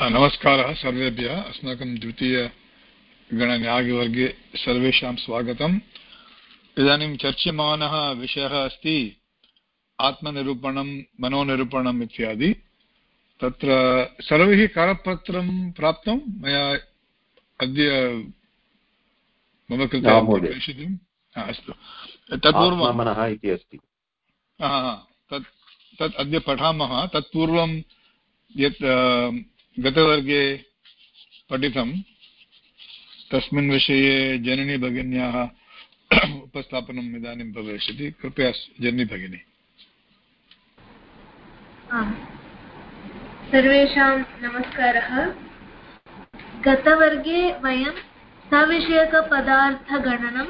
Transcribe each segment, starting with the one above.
नमस्कारः सर्वेभ्यः अस्माकं द्वितीयगणन्यायवर्गे सर्वेषां स्वागतम् इदानीं चर्च्यमानः विषयः अस्ति आत्मनिरूपणं मनोनिरूपणम् इत्यादि तत्र सर्वैः करपत्रं प्राप्तं मया अद्य मम कृते प्रेषितम् अस्तु तत्पूर्वं इति अस्ति तत् तत् अद्य पठामः तत्पूर्वं यत् गतवर्गे पठितं। तस्मिन् विषये जननी भगिन्याः उपस्थापनम् इदानीं भविष्यति कृपया जननी भगिनी। सर्वेषां नमस्कारः। गतवर्गे वयं सविषयकपदार्थगणनं,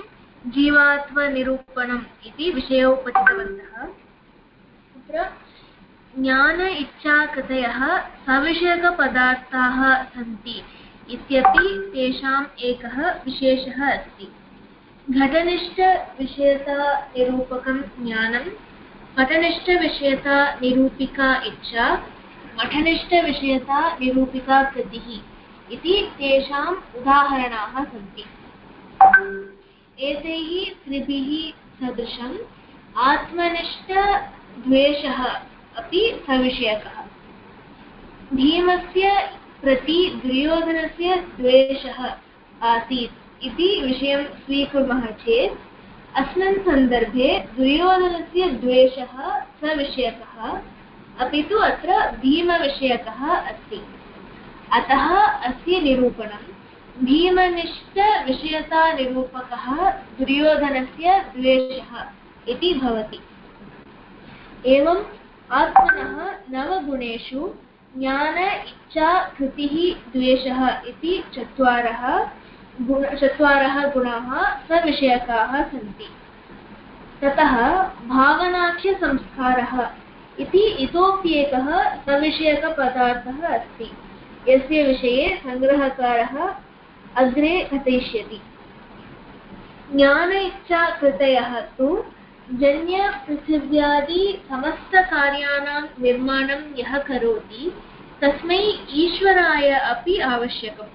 जीवात्मनिरूपणम् इति विषयौ पठितवन्तः। तत्र ज्ञान इच्छाकृतयः सविषयकपदार्थाः सन्ति इत्यपि तेषाम् एकः विशेषः अस्ति। घटनिष्ठविषयतानिरूपकं ज्ञानं पटनिष्ठविषयतानिरूपिका इच्छा मठनिष्ठविषयतानिरूपिका कृतिः इति तेषाम् उदाहरणाः सन्ति। एतैः त्रिभिः सदृशम् आत्मनिष्ठद्वेषः अपि सविषयकः। भीमस्य प्रति दुर्योधनस्य द्वेषः आसीत् इति विषयं स्वीकुर्मः चेत्, अस्मिन् सन्दर्भे दुर्योधनस्य द्वेषः सविषयकः, अपि तु अत्र भीमविषयकः अस्ति। अतः अस्य निरूपणं भीमनिष्ठविषयतानिरूपकः दुर्योधनस्य द्वेषः इति भवति। एवं आत्मनः नवगुणेषु ज्ञान इच्छा कृतिः द्वेषः इति चत्वारः गुण चत्वारः गुणाः सविषयकाः सन्ति। ततः भावनाख्यसंस्कारः इति इतोप्येकः सविषयकपदार्थः अस्ति। यस्य विषये सङ्ग्रहकारः अग्रे कथयिष्यति। ज्ञान इच्छा कृतयः तु जन्यपृथिव्यादि समस्तकार्याणां निर्माणं यः करोति, तस्मै ईश्वराय अपि आवश्यकम्।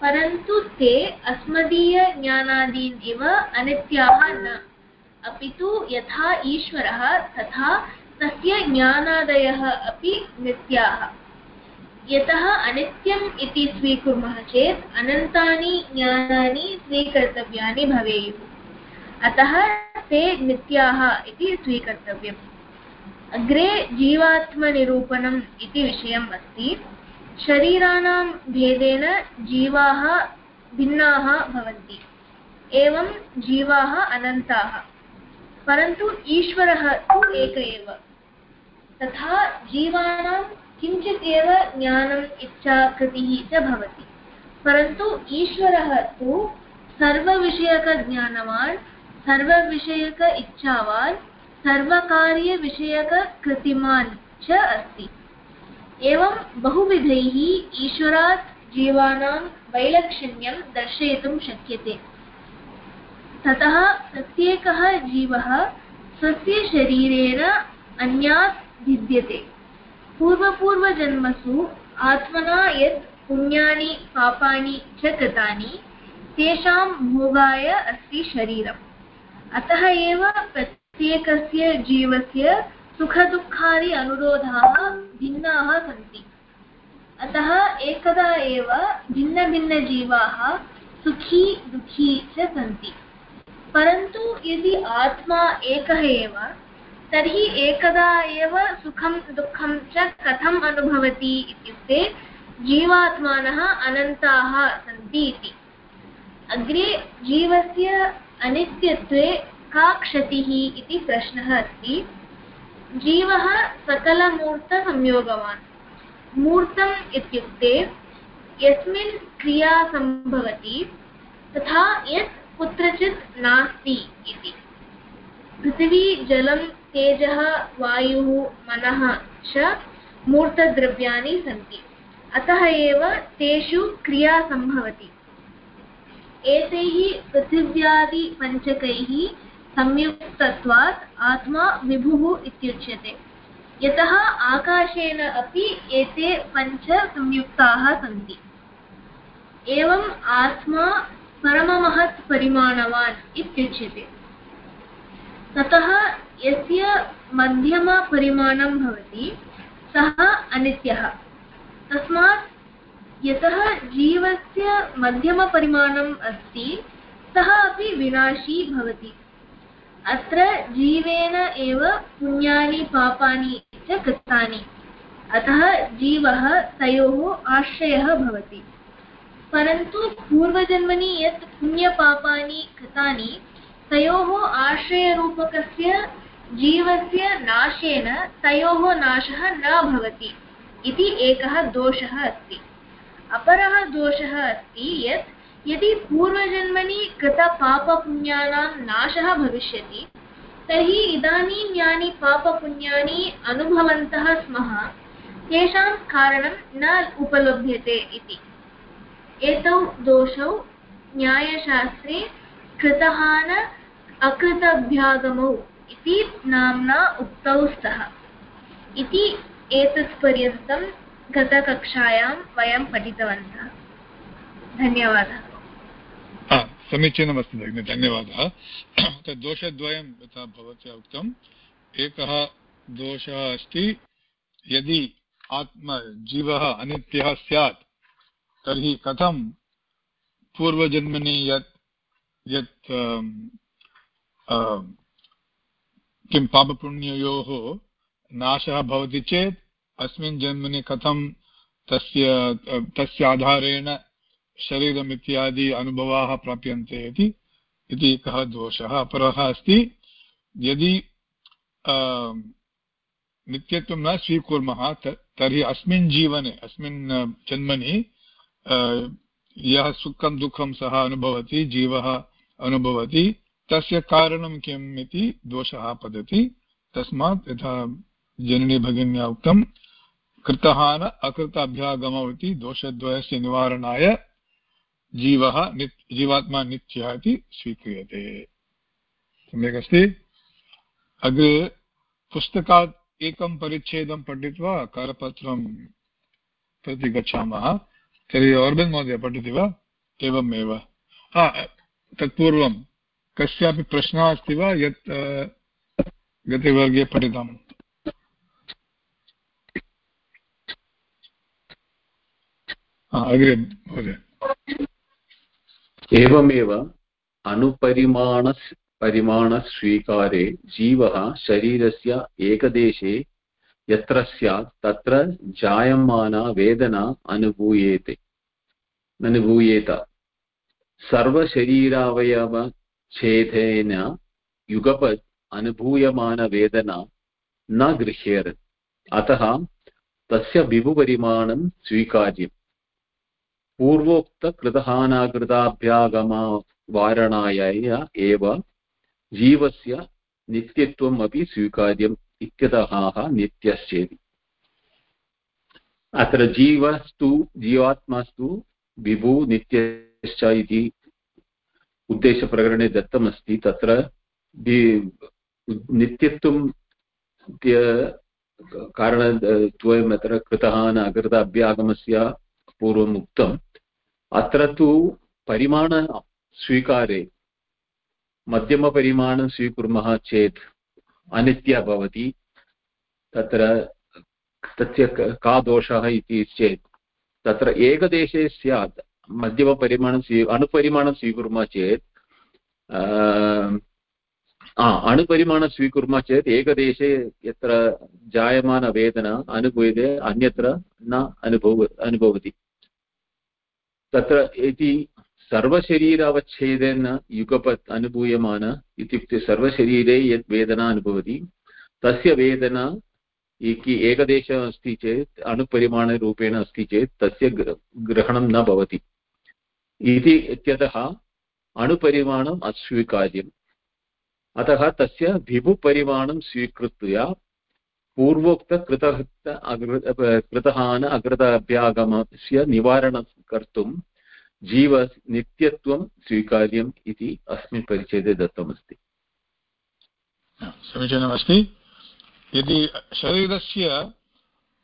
परन्तु ते अस्मदीयज्ञानादीन् इव अनित्याः न। अपि तु यथा ईश्वरः, तथा तस्य ज्ञानादयः अपि नित्याः। यतः अनित्यम् इति स्वीकुर्मः चेत्, अनन्तानि ज्ञानानि स्वीकर्तव्यानि भवेयुः। अतः ते नित्याः इति स्वीकर्तव्यम्। अग्रे जीवात्मनिरूपणम् इति विषयम् अस्ति। शरीराणां भेदेन जीवाः भिन्नाः भवन्ति। एवं जीवाः अनन्ताः। परन्तु ईश्वरः तु एक एव। तथा जीवानां किञ्चित् एव ज्ञानम्, इच्छा कृतिः च भवति। परन्तु ईश्वरः तु सर्वविषयकज्ञानवान् सर्वविषयक इच्छावान् सर्वकार्यविषयककृतिमान् च अस्ति। एवं बहुविधैः ईश्वरात् जीवानां वैलक्षण्यं दर्शयितुं शक्यते। ततः प्रत्येकः जीवः स्वस्य शरीरेण अन्यात् भिद्यते। पूर्वपूर्वजन्मसु आत्मना यत् पुण्यानि, पापानि च कृतानि, तेषां भोगाय अस्ति शरीरम्। अतः एव प्रत्येकस्य जीवस्य सुखदुःखादि अनुरोधाः भिन्नाः सन्ति। अतः एकदा एव भिन्नभिन्नजीवाः सुखी, दुःखी च सन्ति। परन्तु यदि आत्मा एकः एव, तर्हि एकदा एव सुखं, दुःखं च कथम् अनुभवति इत्युक्ते जीवात्मानः अनन्ताः सन्ति इति। अग्रे जीवस्य अनित्यत्वे का क्षतिः इति प्रश्नः अस्ति। जीवः सकलमूर्तसंयोगवान्। मूर्तम् इत्युक्ते यस्मिन् क्रिया सम्भवति तथा यत् कुत्रचित् नास्ति इति। पृथिवी जलं तेजः वायुः मनः च मूर्तद्रव्याणि सन्ति। अतः एव तेषु क्रिया सम्भवति। एतैः पृथिव्यादिपञ्चकैः संयुक्तत्वात् आत्मा विभुः इत्युच्यते। यतः आकाशेन अपि एते पञ्च संयुक्ताः सन्ति। एवम् आत्मा परममहत् परिमाणवान् इत्युच्यते। ततः यस्य मध्यमपरिमाणं भवति, सः अनित्यः। तस्मात् यतः जीवस्य मध्यमपरिमाणम् अस्ति, सः अपि विनाशी भवति। अत्र जीवेन एव पुण्यानि, पापानि च कृतानि। अतः जीवः तयोः आश्रयः भवति। परन्तु पूर्वजन्मनि यत् पुण्यपापानि कृतानि, तयोः आश्रयरूपकस्य जीवस्य नाशेन तयोः नाशः न भवति इति एकः दोषः अस्ति। अपरः दोषः अस्ति यत् यदि पूर्वजन्मनि कृतपापपुण्यानां नाशः भविष्यति, तर्हि इदानीं यानि पापपुण्यानि अनुभवन्तः स्मः, तेषां कारणं न उपलभ्यते इति। एतौ दोषौ न्यायशास्त्रे कृतहान अकृतभ्यागमौ इति नाम्ना उक्तौ स्तः। इति एतत्पर्यन्तं गतकक्षायां वयं पठितवन्तः। धन्यवादः। समीचीनमस्ति भगिनि, धन्यवादः। दोषद्वयं यथा भवत्या उक्तम्। एकः दोषः अस्ति, यदि आत्म, जीवः अनित्यः स्यात्, तर्हि कथं पूर्वजन्मनि यत् यत् किं पापपुण्ययोः नाशः भवति चेत् अस्मिन् जन्मनि कथं तस्य तस्य आधारेण शरीरम् इत्यादि अनुभवाः प्राप्यन्ते इति इति एकः दोषः। अपरः अस्ति, यदि नित्यत्वं न स्वीकुर्मः तर्हि अस्मिन् जीवने, अस्मिन् जन्मनि यः सुखं दुःखं सः अनुभवति, जीवः अनुभवति, तस्य कारणं किम् इति दोषः पतति। तस्मात् यथा जननी भगिन्या उक्तं कृतः न अकृत अभ्यागमौ इति दोषद्वयस्य निवारणाय जीवः नित् जीवात्मा नित्यः इति स्वीक्रियते। सम्यक् अस्ति? अग्रे पुस्तकात् एकं परिच्छेदं पठित्वा करपत्रं प्रति गच्छामः। तर्हि और्बन् महोदय, पठति वा? एवमेव। हा तत्पूर्वं कस्यापि प्रश्नः अस्ति वा? यत् गते वर्गे पठितम् अग्रे महोदय एवमेव अनुपरिमाण परिमाणस्वीकारे जीवः शरीरस्य एकदेशे यत्र स्यात् तत्र जायमाना वेदना अनुभूयेते, अनुभूयेत। सर्वशरीरावयवच्छेदेन युगपत् अनुभूयमानवेदना न गृह्येत। अतः तस्य विभुपरिमाणं स्वीकार्यम्। पूर्वोक्तकृतहानाकृताभ्यागमवारणाय एव जीवस्य नित्यत्वम् अपि स्वीकार्यम् इत्यतः नित्यश्चेति अत्र जीवस्तु, जीवात्मास्तु विभु नित्यश्च इति उद्देशप्रकरणे दत्तमस्ति। तत्र नित्यत्वं कारणद्वयम् अत्र कृतः न अकृत अभ्यागमस्य पूर्वम् उक्तम् अत्र तु परिमाणस्वीकारे मध्यमपरिमाणं स्वीकुर्मः चेत् अनित्या भवति। तत्र तस्य का दोषः इति चेत्। तत्र एकदेशे स्यात् मध्यमपरिमाणं स्वी, अणुपरिमाणं स्वीकुर्मः चेत् अणुपरिमाणं स्वीकुर्मः चेत् एकदेशे यत्र जायमानवेदना अनुभूयते अन्यत्र न अनुभव, अनुभवति। तत्र इति सर्वशरीर अवच्छेदेन युगपत् अनुभूयमान इत्युक्ते सर्वशरीरे यत् वेदना अनुभवति, तस्य वेदना इति एकदेशः अस्ति चेत्, अणुपरिमाणरूपेण अस्ति चेत्, तस्य ग्रहणं न भवति। इति इत्यतः अणुपरिमाणम् अस्वीकार्यम्। अतः तस्य विभुपरिमाणं स्वीकृत्य पूर्वोक्तकृत कृतहान अकृत अभ्यागमस्य निवारणं कर्तुं जीव नित्यत्वं स्वीकार्यम् इति अस्मिन् परिच्छेदे दत्तमस्ति। समीचीनमस्ति। यदि शरीरस्य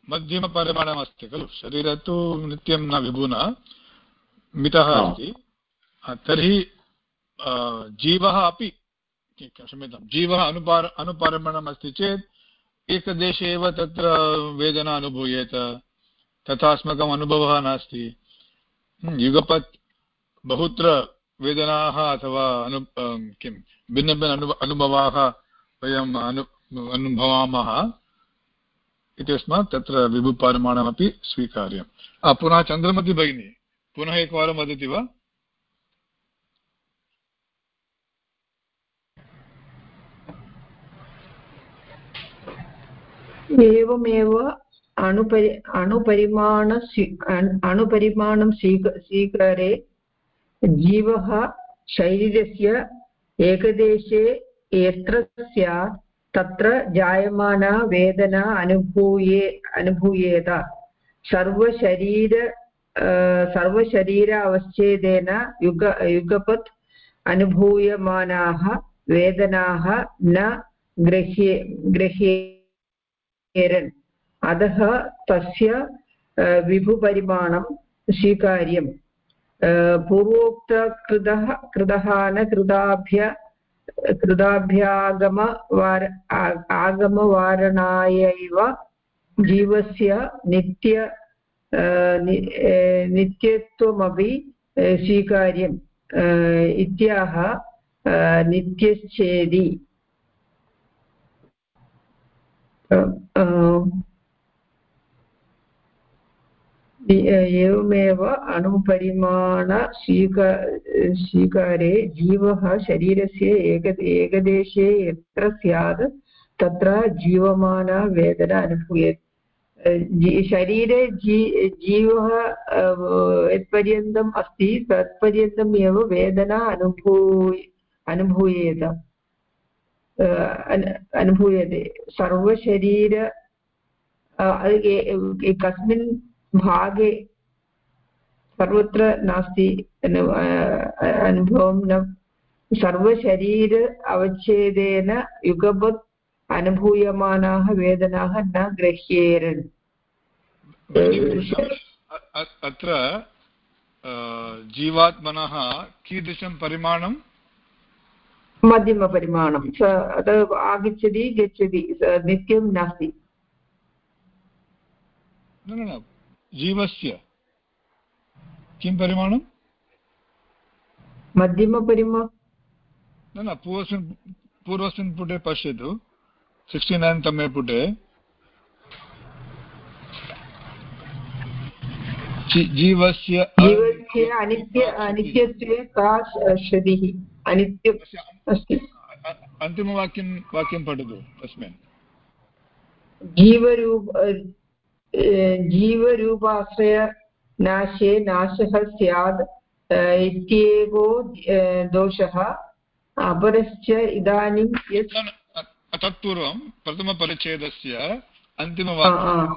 मध्यमपरिमाणमस्ति खलु शरीरं तु नित्यं न विभुना मितः अस्ति तर्हि जीवः अपि क्षम्यतां जीवः अनुपार अनुपरिमाणम् अस्ति चेत् एकदेशे एव तत्र वेदना अनुभूयेत तथा अस्माकम् अनुभवः नास्ति। युगपत् बहुत्र वेदनाः अथवा अनु किं भिन्नभिन्न अनु अनुभवाः वयम् अनु, अनुभवामः इत्यस्मात् तत्र विभुपरिमाणमपि स्वीकार्यं पुनः चन्द्रमति भगिनी, पुनः एकवारं वदति वा? एवमेव अणुपरि अणुपरिमाण अणुपरिमाणं स्वीक, स्वीकारे जीवः शरीरस्य एकदेशे यत्र स्यात् तत्र जायमाना वेदना अनुभूये, अनुभूयेत। सर्वशरीर सर्वशरीर अवच्छेदेन युग, युगपत् अनुभूयमानाः वेदनाः न गृह्ये गृह्येरन् अतः तस्य विभुपरिमाणं स्वीकार्यं पूर्वोक्तकृतः कृतः न कृताभ्य कृताभ्यागमवार आगमवारणायैव जीवस्य नित्य नित्यत्वमपि स्वीकार्यम्। इत्याह नित्यश्चेदि एवमेव अणुपरिमाण स्वीका स्वीकारे जीवः शरीरस्य एक एकदेशे यत्र स्यात् तत्र जीवमाना वेदना अनुभूयते शरीरे जी जीवः यत्पर्यन्तम् अस्ति तत्पर्यन्तम् वेदना अनुभूय अनुभूयेत अनुभूयते। सर्वशरीर कस्मिन् भागे सर्वत्र नास्ति अनुभवं न। सर्वशरीर अवच्छेदेन युगपत् अनुभूयमानाः वेदनाः न गृह्येरन् अत्र जीवात्मनः कीदृशं परिमाणं मध्यमपरिमाणं। स आगच्छति गच्छति नित्यं नास्ति। न न जीवस्य किं परिमाणं? मध्यमपरिमा न न पूर्वस्मिन् पूर्वस्मिन् पुटे पश्यतु। सिक्स्टि नैन् तमे पुटे। जीवस्य जीवस्य अनित्य अनित्यत्वे का श्रुतिः अनित्यम् अस्ति। अन्तिमवाक्यं वाक्यं पठतु तस्मिन्। जीवरूप जीवरूपाश्रयनाशे नाशः स्यात् इत्येवो दोषः। अपरश्च इदानीं यत् तत्पूर्वं प्रथमपरिच्छेदस्य अन्तिमवाक्यं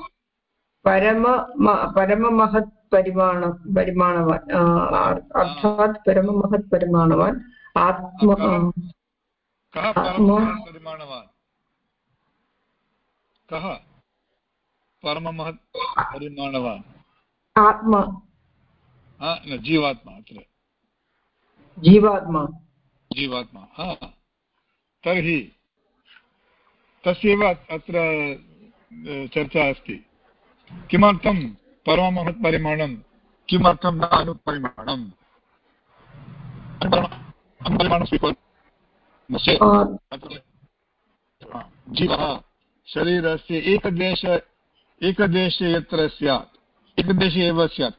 परम परममहत् परिमाण परिमाणवान्। अर्थात् परममहत् परिमाणवान् आत्म कः परममहत् परिमाणवान् आत्मा। न जीवात्मा अत्र। जीवात्मा। जीवात्मा हा। तर्हि तस्यैव अत्र चर्चा अस्ति। किमर्थं परममहत् परिमाणं किमर्थं न अनुपरिमाणम् अनुपरिमाणं स्वीकुर्मश्चेत् जीवः शरीरस्य एकदेश एकदेशे यत्र स्यात्। एकदेशे एव स्यात्।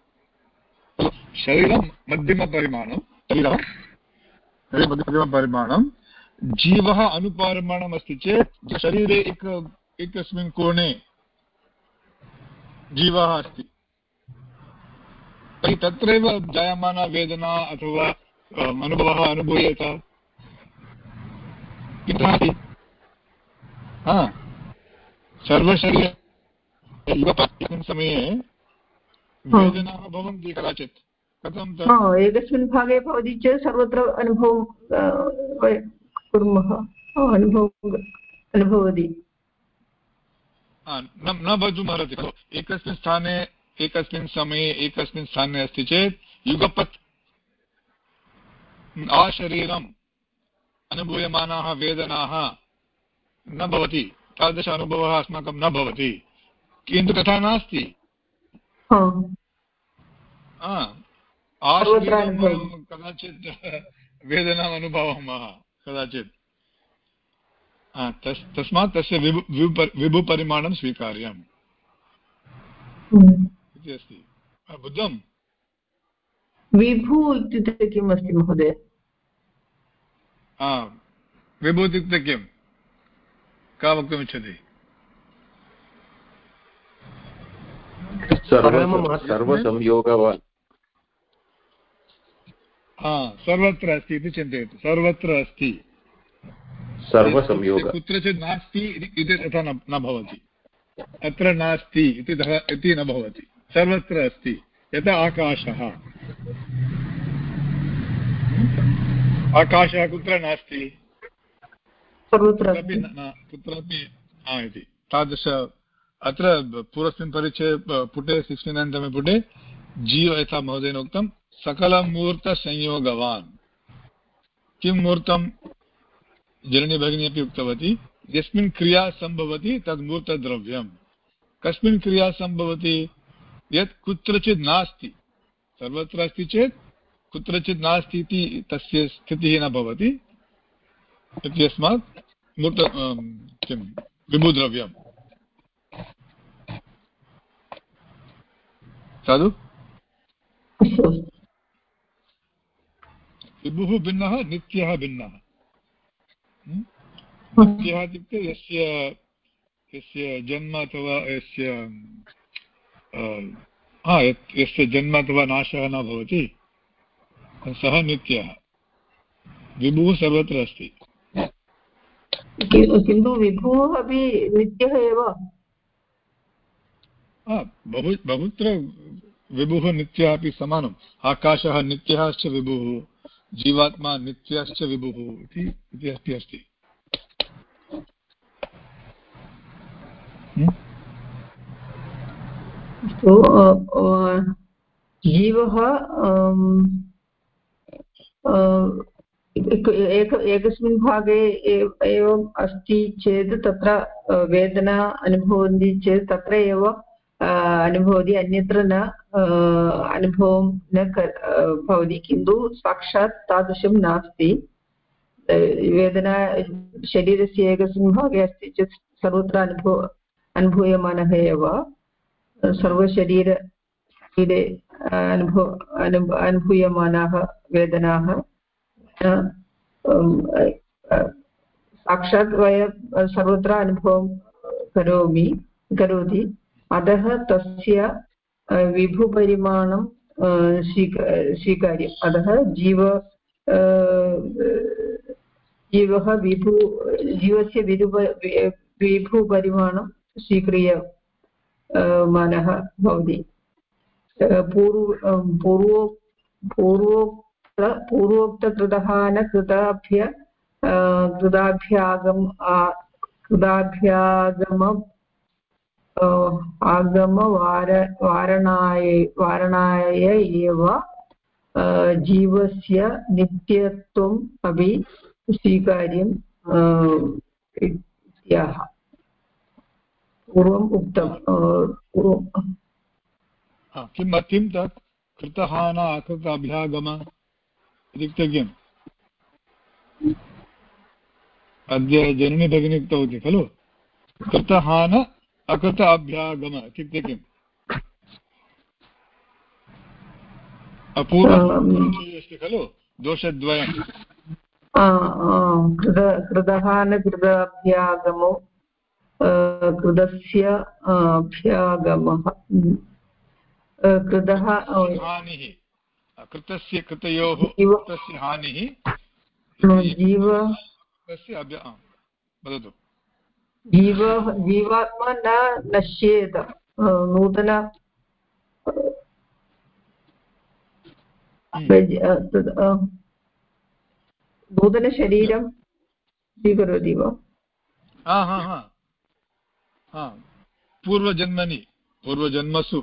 शरीरं मध्यमपरिमाणं शरीरं मध्यमपरिमाणं जीवः अनुपरिमाणम् अस्ति चेत् शरीरे एक एकस्मिन् कोणे जीवः अस्ति। तत्रैव जायमाना वेदना अथवा अनुभवः अनुभूयेत किं हा. सर्वशरीर युवपत्स्मिन् समये वेदनाः भवन्ति कदाचित्. कथं एकस्मिन् भागे भवति चेत् सर्वत्र अनुभवं कुर्मः. अनुभवं अनुभवति. न न भवितुम् अर्हति खलु एकस्मिन् स्थाने एकस्मिन् समये एकस्मिन् स्थाने अस्ति चेत् युगपत् आशरीरम् अनुभूयमानाः वेदनाः न भवति तादृश अनुभवः अस्माकं न भवति। किन्तु तथा नास्ति। कदाचित् वेदनाम् अनुभवामः कदाचित्। तस् तस्मात् तस्य विभु विभु- विभुपरिमाणं स्वीकार्यम्। हम्म। इति अस्ति। बुद्धं विभु इत्युक्ते किम् अस्ति महोदय? हा विभु इत्युक्ते किं का वक्तुमिच्छति हा सर्वत्र अस्ति इति चिन्तयतु सर्वत्र अस्ति सर्वसंयोग कुत्रचित् नास्ति इति इति तथा न न भवति अत्र नास्ति इति न भवति सर्वत्र अस्ति यथा आकाशः आकाशः कुत्र नास्ति? सर्वत्र कुत्रापि कुत्रापि हा इति। तादृश अत्र पूर्वस्मिन् परिचये पुटे सिक्स्टि नैन् तमे पुटे जीव यथा महोदयेन उक्तं सकलमूर्तसंयोगवान्। किं मूर्तं? जननी भगिनी अपि उक्तवती यस्मिन् क्रिया सम्भवति तद् मूर्तद्रव्यं कस्मिन् क्रिया सम्भवति? यत् कुत्रचित् नास्ति। सर्वत्र अस्ति चेत् कुत्रचित् नास्ति इति तस्य स्थितिः न भवति। इत्यस्मात् मूर्त अं, किं विभुद्रव्यम् साधु? विभुः भिन्नः नित्यः भिन्नः। नित्यः इत्युक्ते यस्य यस्य जन्म अथवा यस्य अ, यस्य जन्म अथवा नाशः न भवति। सः नित्यः विभुः सर्वत्र अस्ति। किन्तु विभुः अपि नित्यः एव? बहु बहुत्र विभुः नित्यः अपि समानम्। आकाशः नित्यः श्च विभुः जीवात्मा नित्यश्च विभुः इति इति अस्ति। हं? अ, अ, जीवः एक एक, एकस्मिन् भागे एव एवम् अस्ति चेत् तत्र वेदना अनुभवन्ति चेत् तत्र एव अनुभवति, अन्यत्र न अनुभवं न भवति, किन्तु साक्षात् तादृशं नास्ति. वेदना शरीरस्य एकस्मिन् भागे अस्ति चेत् सर्वत्र अनुभव, अनुभूयमानः एव. सर्वशरीर, शरीरे अनुभूयमानाः वेदनाः साक्षात् वयं सर्वत्र अनुभवं करोमि करोति। अतः तस्य विभुपरिमाणं स्वीक स्वीकार्यम् अतः जीव जीवः विभु जीवस्य विभु विभुपरिमाणं स्वीक्रिय मानः भवति। पूर्व अ, पूर्वो पूर्वोक्त पूर्वोक्तकृतः न कृताभ्य कृताभ्यागम कृताभ्यागम आगमवार वारणाय वारणाय एव जीवस्य नित्यत्वम् अपि स्वीकार्यं अ, इत्याह। पूर्वम् उक्तम् हा, किं तत्? कृतः न अकृत किम् अद्य जननी भगिनी उक्तवती खलु? कृतः न अकृत अभ्यागम इत्युक्ते किम्. अस्ति खलु? दोषद्वयं आ, आ, कृत कृतः कृताभ्यागमो कृतस्य अभ्यागमः। कृतः हानिः कृतस्य कृतयोः कृतस्य हानिः जीव तस्य वदतु। जीव जीवात्मा न नश्येत नूतन। हम्म। नूतनशरीरं स्वीकरोति वा? हा हा हा। हा। पूर्वजन्मनि पूर्वजन्मसु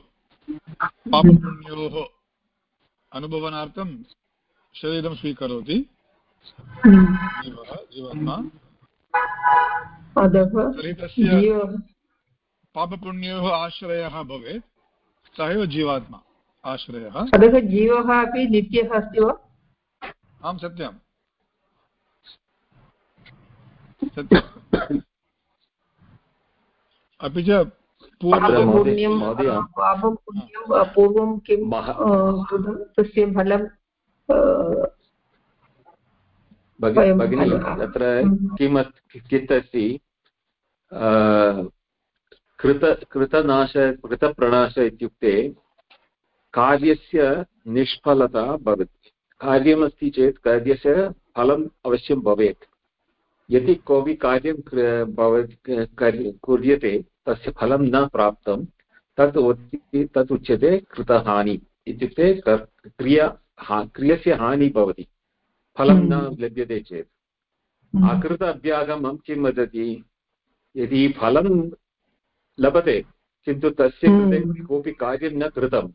पापपुण्योः अनुभवनार्थं शरीरं स्वीकरोति। जीवः जीवात्मा अतः तर्हि तस्य पापपुण्योः आश्रयः भवेत्। सः एव जीवात्मा आश्रयः। अतः जीवः अपि नित्यः अस्ति वा? आं सत्यम्। सत्यम्। अपि च पूर्व महोदय- पापपुण्यं महोदय। पापं पुण्यं पूर्वं किं कृतं तस्य फलं भगिनी तत्र। किमत् कित् अस्ति कृत कृतनाश कृतप्रणाश इत्युक्ते कार्यस्य निष्फलता भवति कार्यमस्ति चेत् कार्यस्य फलम् अवश्यं भवेत् यदि कोऽपि कार्यं भवति कार्य- कुर्यते तस्य फलं न प्राप्तं तत् तत् उच्यते कृतहानि इत्युक्ते क्रिया हा- क्रियस्य हानि भवति फलं न हम्म। लभ्यते चेत् अकृत अभ्यागमं किं वदति यदि फलं लभते किन्तु तस्य कृते हम्म। कोऽपि कार्यं न कृतम्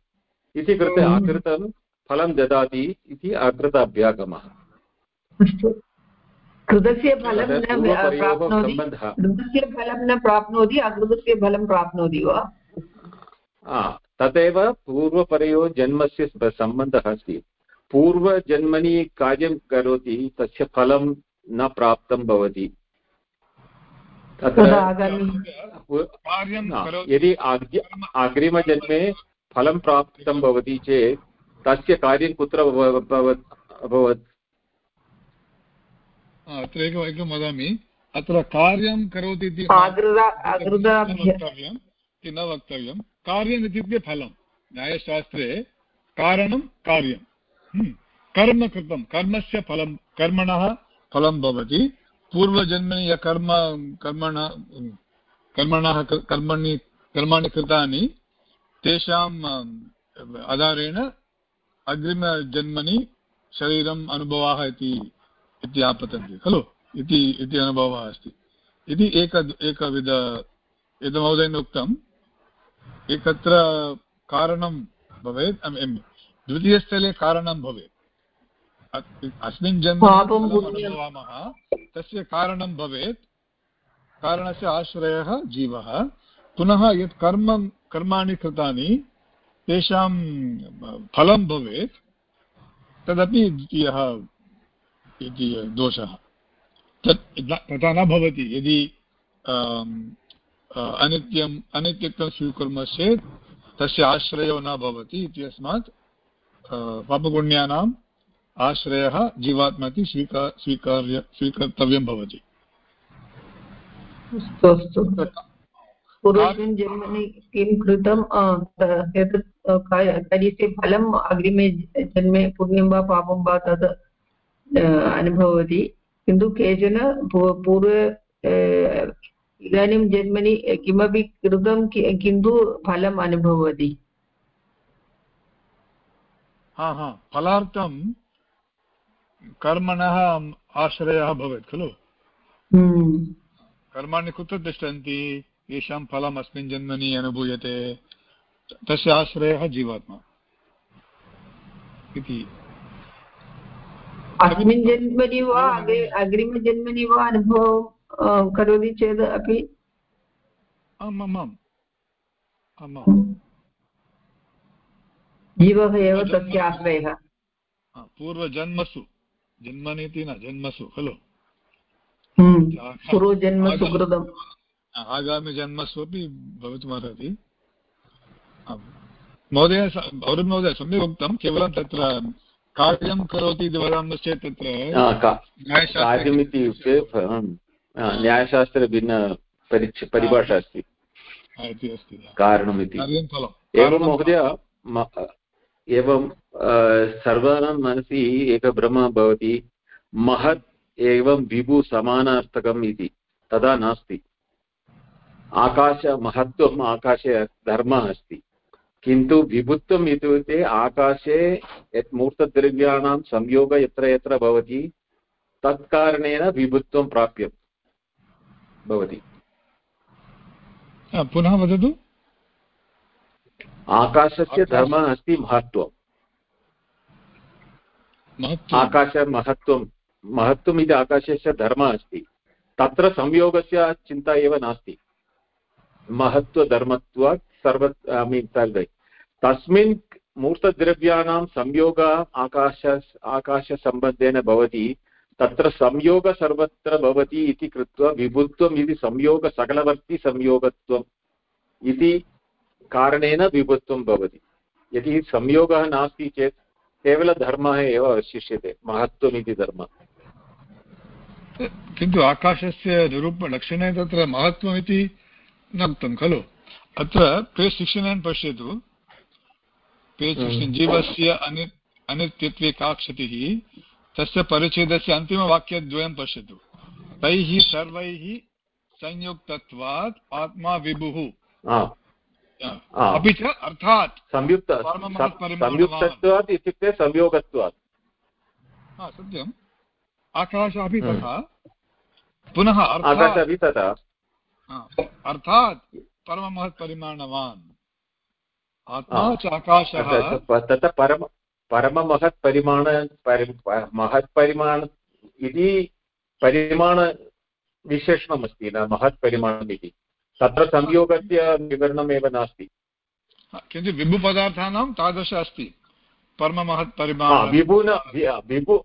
इति कृते हम्म। अकृतं फलं ददाति इति अकृत अभ्यागमः कृतस्य फलं न प्राप्नोति। कृतस्य फलं न प्राप्नोति अकृतस्य फलं प्राप्नोति वा? तदेव पूर्वपरयोः जन्मस्य सम्बन्धः अस्ति। पूर्वजन्मनि कार्यं करोति तस्य फलं न प्राप्तं भवति। तत्र यदि अग्रिमजन्मे फलं प्राप्तं भवति चेत् तस्य कार्यं कुत्र अभवत् अभवत्? अत्र एकम् एकं वदामि। अत्र कार्यं करोति इति वक्तव्यम् इति न वक्तव्यं। कार्यम् इत्युक्ते फलं न्यायशास्त्रे कारणं कार्यं हम्म। कर्म कृतं कर्मस्य फलं कर्मणः फलं भवति। पूर्वजन्मनि य कर्म कर्मण कर्मणः कर्मणि कर्माणि कृतानि। तेषाम् आधारेण अग्रिमजन्मनि शरीरम् अनुभवः इति इति आपतन्ति। खलु? इति इति अनुभवः अस्ति। इति एक एकविध यद् महोदयेन उक्तम् एकत्र कारणं भवेत् द्वितीयस्थले कारणं भवेत्। अस्मिन्। अनुभवामः तस्य कारणं भवेत् कारणस्य आश्रयः जीवः। पुनः यत् कर्म कर्माणि कृतानि तेषां फलं भवेत् तदपि द्वितीयः इति दोषः। तत् तथा न भवति। यदि अनित्यम्, अनित्यत्वं स्वीकुर्मश्चेत् तस्य आश्रयो न भवति इत्यस्मात् पापपुण्यानाम् आश्रयः जीवात्मा इति स्वीका, स्वीकार्य, स्वीकर्तव्यं भवति। किं कृतं एतत् कार्यस्य फलम् अग्रिमे जन्मे पुण्यं वा पापं वा तद् अनुभवति किन्तु केचन पूर्व इदानीं जन्मनि किमपि कृतं कि- किन्तु फलम् अनुभवति हा हा फलार्थं कर्मणः आश्रयः भवेत् खलु। कर्माणि कुत्र तिष्ठन्ति येषां फलम् अस्मिन् जन्मनि अनुभूयते तस्य आश्रयः जीवात्मा इति अस्मिन् जन्मनि वा अग्रे अग्रिमजन्मनि वा अनुभवं करोति चेत् अपि? आम् आम् जीवः एव तस्य आश्रयः पूर्वजन्मसु। जन्मनि इति न जन्मसु खलु। हम्म। पूर्वजन्म सुकृतम्। आगामिजन्मसु अपि भवितुमर्हति महोदय अरुण् महोदय सम्यक् उक्तं केवलं तत्र कार्यं करोति इति वदामश्चेत् तत्र कार्यमिति उक्ते आम्, न्यायशास्त्रे भिन्न परिच परिभाषा अस्ति। कारणमिति। एवं महोदय एवं सर्वाणां मनसि एकः भ्रमः भवति। महत् एवं विभु समानार्थकम् इति। तथा नास्ति। आकाश महत्त्वम् आकाशे धर्मः अस्ति। किन्तु विभुत्वम् इत्युक्ते आकाशे यत् मूर्तद्रव्याणां संयोगः यत्र यत्र भवति तत्कारणेन विभुत्वं प्राप्यं भवति। पुनः वदतु। आकाशस्य धर्मः अस्ति महत्त्वम्। महत्त्वम्। आकाश महत्त्वं महत्त्वम् इति आकाशस्य धर्मः अस्ति। तत्र संयोगस्य चिन्ता एव नास्ति। महत्त्वधर्मत्वात् सर्व ऐ मीन् सर्वै तस्मिन् मूर्तद्रव्याणां संयोगः आकाश, आकाशसम्बन्धेन भवति, तत्र संयोग सर्वत्र भवति इति कृत्वा विभुत्वम् इति संयोग, सकलवर्ति संयोगत्वम् इति कारणेन विभुत्वं भवति। यदि संयोगः नास्ति चेत् केवलधर्मः एव अवशिष्यते महत्त्वम् धर्मः। किन्तु आकाशस्य निरूपलक्षणे तत्र महत्त्वमिति उक्तं खलु? अत्र पेज् सिक्स्टि नैन् पश्यतु। पेज् सिक्स्टि जीवस्य अनि अनित्यत्वे का क्षतिः तस्य परिच्छेदस्य अन्तिमवाक्यद्वयं पश्यतु। तैः सर्वैः संयुक्तत्वात् आत्मा विभुः अपि च अर्थात् संयुक्त संयुक्तत्वात् इत्युक्ते संयोगत्वात्। सत्यम्। आकाशः अपि तथा। पुनः आकाशः अपि तथा। अर्थात् परममहत्परिमाणवान् आत्मा च आकाशः। तत्र परम परममहत्परिमाण महत्परिमाण इति परिमाणविशेषणमस्ति न महत्परिमाणम् इति। तत्र संयोगस्य विवरणमेव नास्ति। किञ्चित् विभुपदार्थानां तादृश अस्ति। परममहत्परिमाण विभुन विभु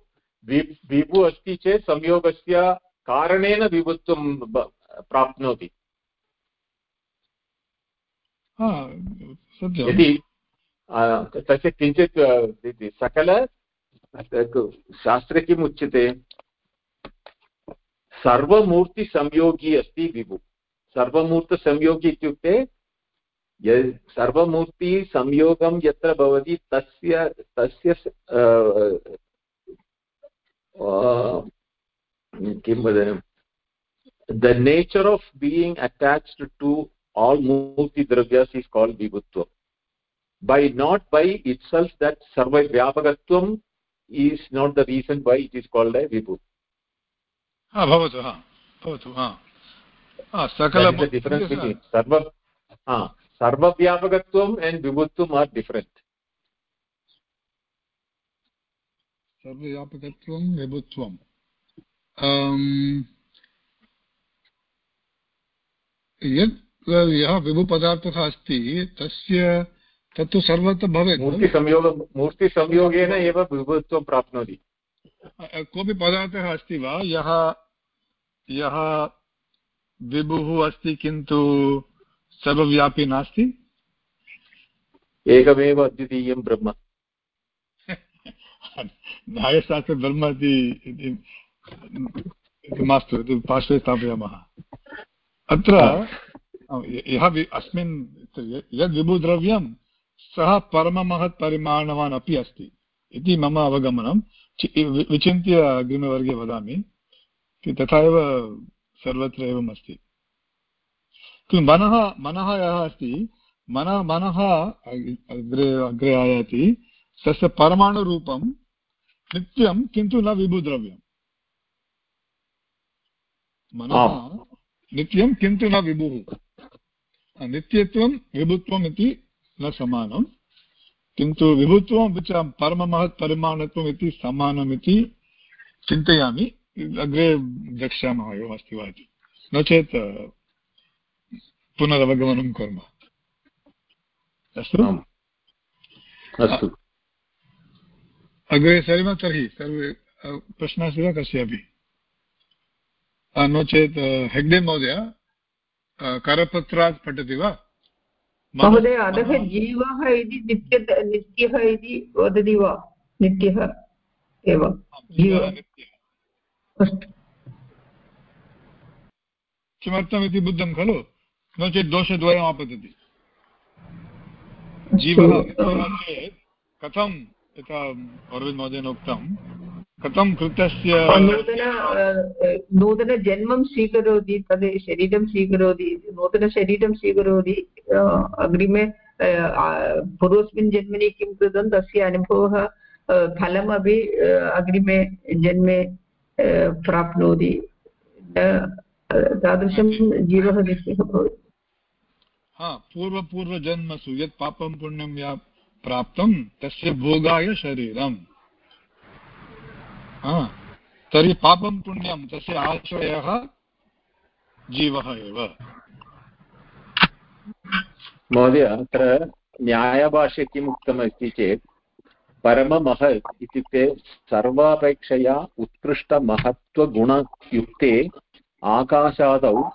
विभु अस्ति चेत् संयोगस्य कारणेन विभुत्वं प्राप्नोति। यदि तस्य किञ्चित् सकल शास्त्रे किम् उच्यते? सर्वमूर्तिसंयोगी अस्ति विभु। सर्वमूर्तसंयोगी इत्युक्ते सर्वमूर्तिसंयोगं यत्र भवति तस्य तस्य किं वदामि the nature of being attached to all murti dravyas is called vibhutva. By not by itself that sarva vyapakatvam is not the reason why it is called a vibhu ha bhavatu ha bhavatu ha sakala the difference between sarva ha sarva vyapakatvam and vibhutvam are different. Sarva vyapakatvam vibhutvam. Um यत् यः विभुपदार्थः अस्ति तस्य तत्तु सर्वत्र भवेत् मूर्तिसंयोग मूर्तिसंयोगेन एव विभुत्वं प्राप्नोति। कोऽपि पदार्थः अस्ति वा? यः यः विभुः अस्ति किन्तु सर्वव्यापी नास्ति? एकमेव अद्वितीयं ब्रह्म। न्यायशास्त्रे ब्रह्म इति मास्तु पार्श्वे स्थापयामः। अत्र यः अस्मिन् यद् विभुद्रव्यं सः परममहत् परिमाणवान् अपि अस्ति इति मम अवगमनं। विचिन्त्य अग्रिमवर्गे वदामि तथा एव सर्वत्र एवम् अस्ति। किन्तु मनः मनः यः अस्ति मनः मनः अग्रे अग्रे आयाति तस्य परमाणुरूपं नित्यं किन्तु न विभुद्रव्यम् मनः नित्यं किन्तु न विभुः। नित्यत्वं विभुत्वम् इति न समानं। किन्तु विभुत्वम् अपि च परममहत् परिमाणत्वम् इति समानमिति चिन्तयामि। अग्रे द्रक्ष्यामः एवमस्ति वा इति। नो चेत् पुनरवगमनं कुर्मः। अस्तु? अस्तु। अग्रे सरिम तर्हि सर्वे प्रश्नः अस्ति वा कस्यापि? नो चेत् हेग्डे महोदय करपत्रात् पठति वा? महोदय अतः जीवः इति नित्य नित्यः इति वदति वा? नित्यः एव। किमर्थमिति बुद्धं खलु? नो चेत् दोषद्वयम् आपतति जीवः चेत् कथं यथा अरविन्द महोदयेन उक्तं कथं कृतस्य? नूतन नूतनजन्मं स्वीकरोति तद् शरीरं स्वीकरोति नूतनशरीरं स्वीकरोति अग्रिमे पूर्वस्मिन् जन्मनि किं कृतं तस्य अनुभवः फलमपि अग्रिमे जन्मे प्राप्नोति। तादृशं जीवः नित्यः भवति। हा पूर्वपूर्वजन्मसु यत् पापं पुण्यं या प्राप्तं तस्य भोगाय शरीरम्। तर्हि पापं पुण्यं, तस्य आश्रयः जीवः एव। महोदय, अत्र न्यायभाष्ये किम् उक्तमस्ति चेत् परममह इत्युक्ते सर्वापेक्षया उत्कृष्टमहत्त्वगुणयुक्ते आकाशादौ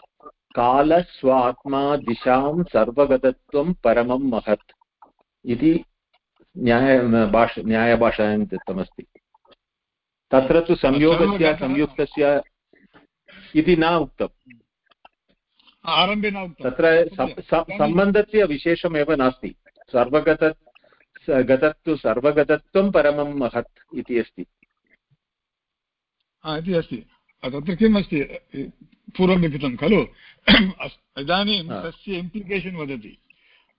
कालस्वात्मा सर्वगतत्वं परमं महत् इति न्याय भाष न्यायभाषायां दत्तमस्ति। तत्र तु संयोगस्य संयुक्तस्य इति न उक्तम्। आरम्भे न उक्तं तत्र सम्बन्धस्य विशेषमेव नास्ति। सर्वगत गतत्व सर्वगतत्वं परमं महत् इति अस्ति। इति अस्ति। तत्र किम् अस्ति? पूर्वं लिखितं खलु। इदानीं तस्य इम्प्लिकेशन् वदति।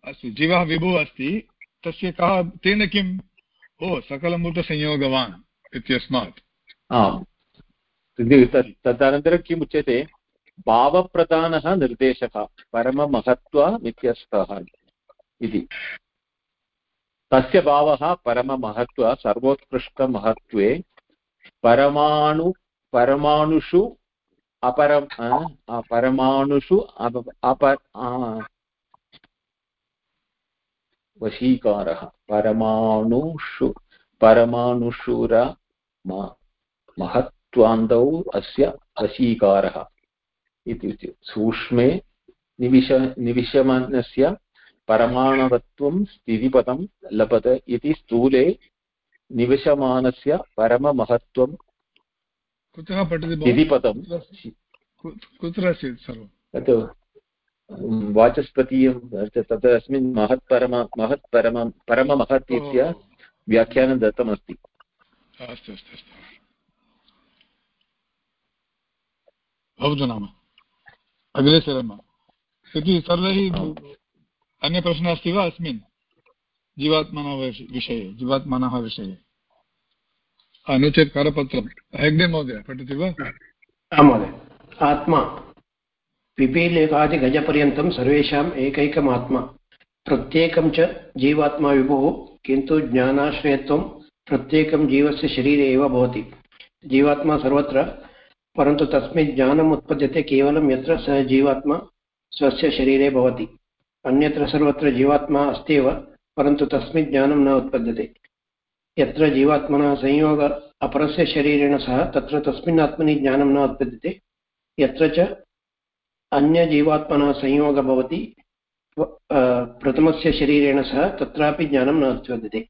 अस्तु जीवः विभुः अस्ति। तस्य कः तेन किम्? ओ सकलमूर्तसंयोगवान् इत्यस्मात् तदनन्तरं किम् उच्यते भावप्रधानः निर्देशकः परममहत्त्वमित्यस्तः इति तस्य भावः परममहत्व सर्वोत्कृष्टमहत्त्वे परमाणु परमाणुषु अपरं परमाणुषु अप वशीकारः परमाणुषु परमाणुषुर महत्त्वान्तौ अस्य वशीकारः इत्युच्यते सूक्ष्मे निविश निविशमनस्य परमाणवत्वं स्थितिपदं लभत इति स्थूले निवशमानस्य परममहत्त्वं कुतः पठति स्थितिपदं कुत्र अस्ति सर्वं? तत् वाचस्पतीयं तत् अस्मिन् महत् परम महत् परम परममहत् इत्य व्याख्यानं दत्तमस्ति। अस्तु अस्तु अस्तु भवतु नाम। अग्रे सरम इति सर्वैः अन्यप्रश्नः अस्ति वा अस्मिन्? जीवात्मनः विषये जीवात्मनः विषये। नो चेत् करपत्रं हेग्डे महोदय, पठति वा? आं महोदय। आत्मा। पिपीलिकादिगजपर्यन्तं सर्वेषाम् एकैकम् आत्मा प्रत्येकं च जीवात्मा विभुः, किन्तु ज्ञानाश्रयत्वं प्रत्येकं जीवस्य शरीरे एव भवति। जीवात्मा सर्वत्र, परन्तु तस्मिन् ज्ञानम् उत्पद्यते केवलं यत्र सः जीवात्मा स्वस्य शरीरे भवति। अन्यत्र सर्वत्र जीवात्मा अस्त्येव, परन्तु तस्मिन् ज्ञानं न उत्पद्यते। यत्र जीवात्मनः संयोग, अपरस्य शरीरेण सह, तत्र तस्मिन् आत्मनि ज्ञानं न उत्पद्यते। यत्र च अन्यजीवात्मनः संयोगः भवति प्रथमस्य शरीरेण सह, तत्रापि ज्ञानं न उत्पद्यते।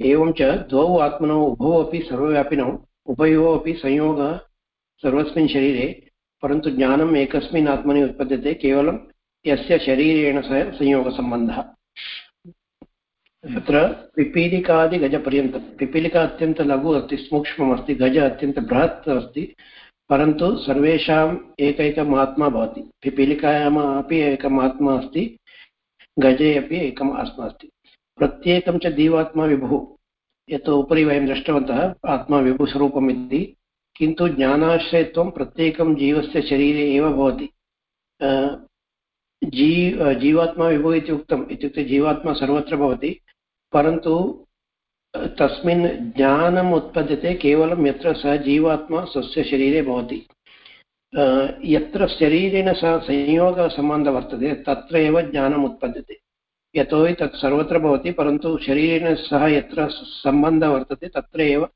एवं च द्वौ आत्मनौ, उभौ अपि सर्वव्यापिनौ, उभयोः अपि संयोगः सर्वस्मिन् शरीरे, परन्तु ज्ञानम् एकस्मिन् आत्मनि उत्पद्यते, केवलं यस्य शरीरेण सह संयोगसम्बन्धः। तत्र पिपीलिकादिगजपर्यन्तं, पिपीलिका अत्यन्तलघु अस्ति सूक्ष्ममस्ति गज अत्यन्तबृहत् अस्ति, परन्तु सर्वेषाम् एकैकम् आत्मा भवति। पिपीलिकायाम् अपि एकम् आत्मा अस्ति, गजे अपि एकम् आत्मा अस्ति। प्रत्येकं च जीवात्मा विभुः। यत् उपरि वयं दृष्टवन्तः, आत्मा विभुस्वरूपम् इति किन्तु ज्ञानाश्रयत्वं प्रत्येकं जीवस्य शरीरे एव भवति। जी जीवात्मा विभो इति उक्तम्, इत्युक्ते जीवात्मा सर्वत्र भवति, परन्तु तस्मिन् ज्ञानम् उत्पद्यते केवलं यत्र सः जीवात्मा स्वस्य शरीरे भवति। यत्र शरीरेण सह संयोगसम्बन्धः वर्तते, तत्र एव ज्ञानम् उत्पद्यते। यतोहि तत् सर्वत्र भवति, परन्तु शरीरेण सह यत्र सम्बन्धः वर्तते तत्र एव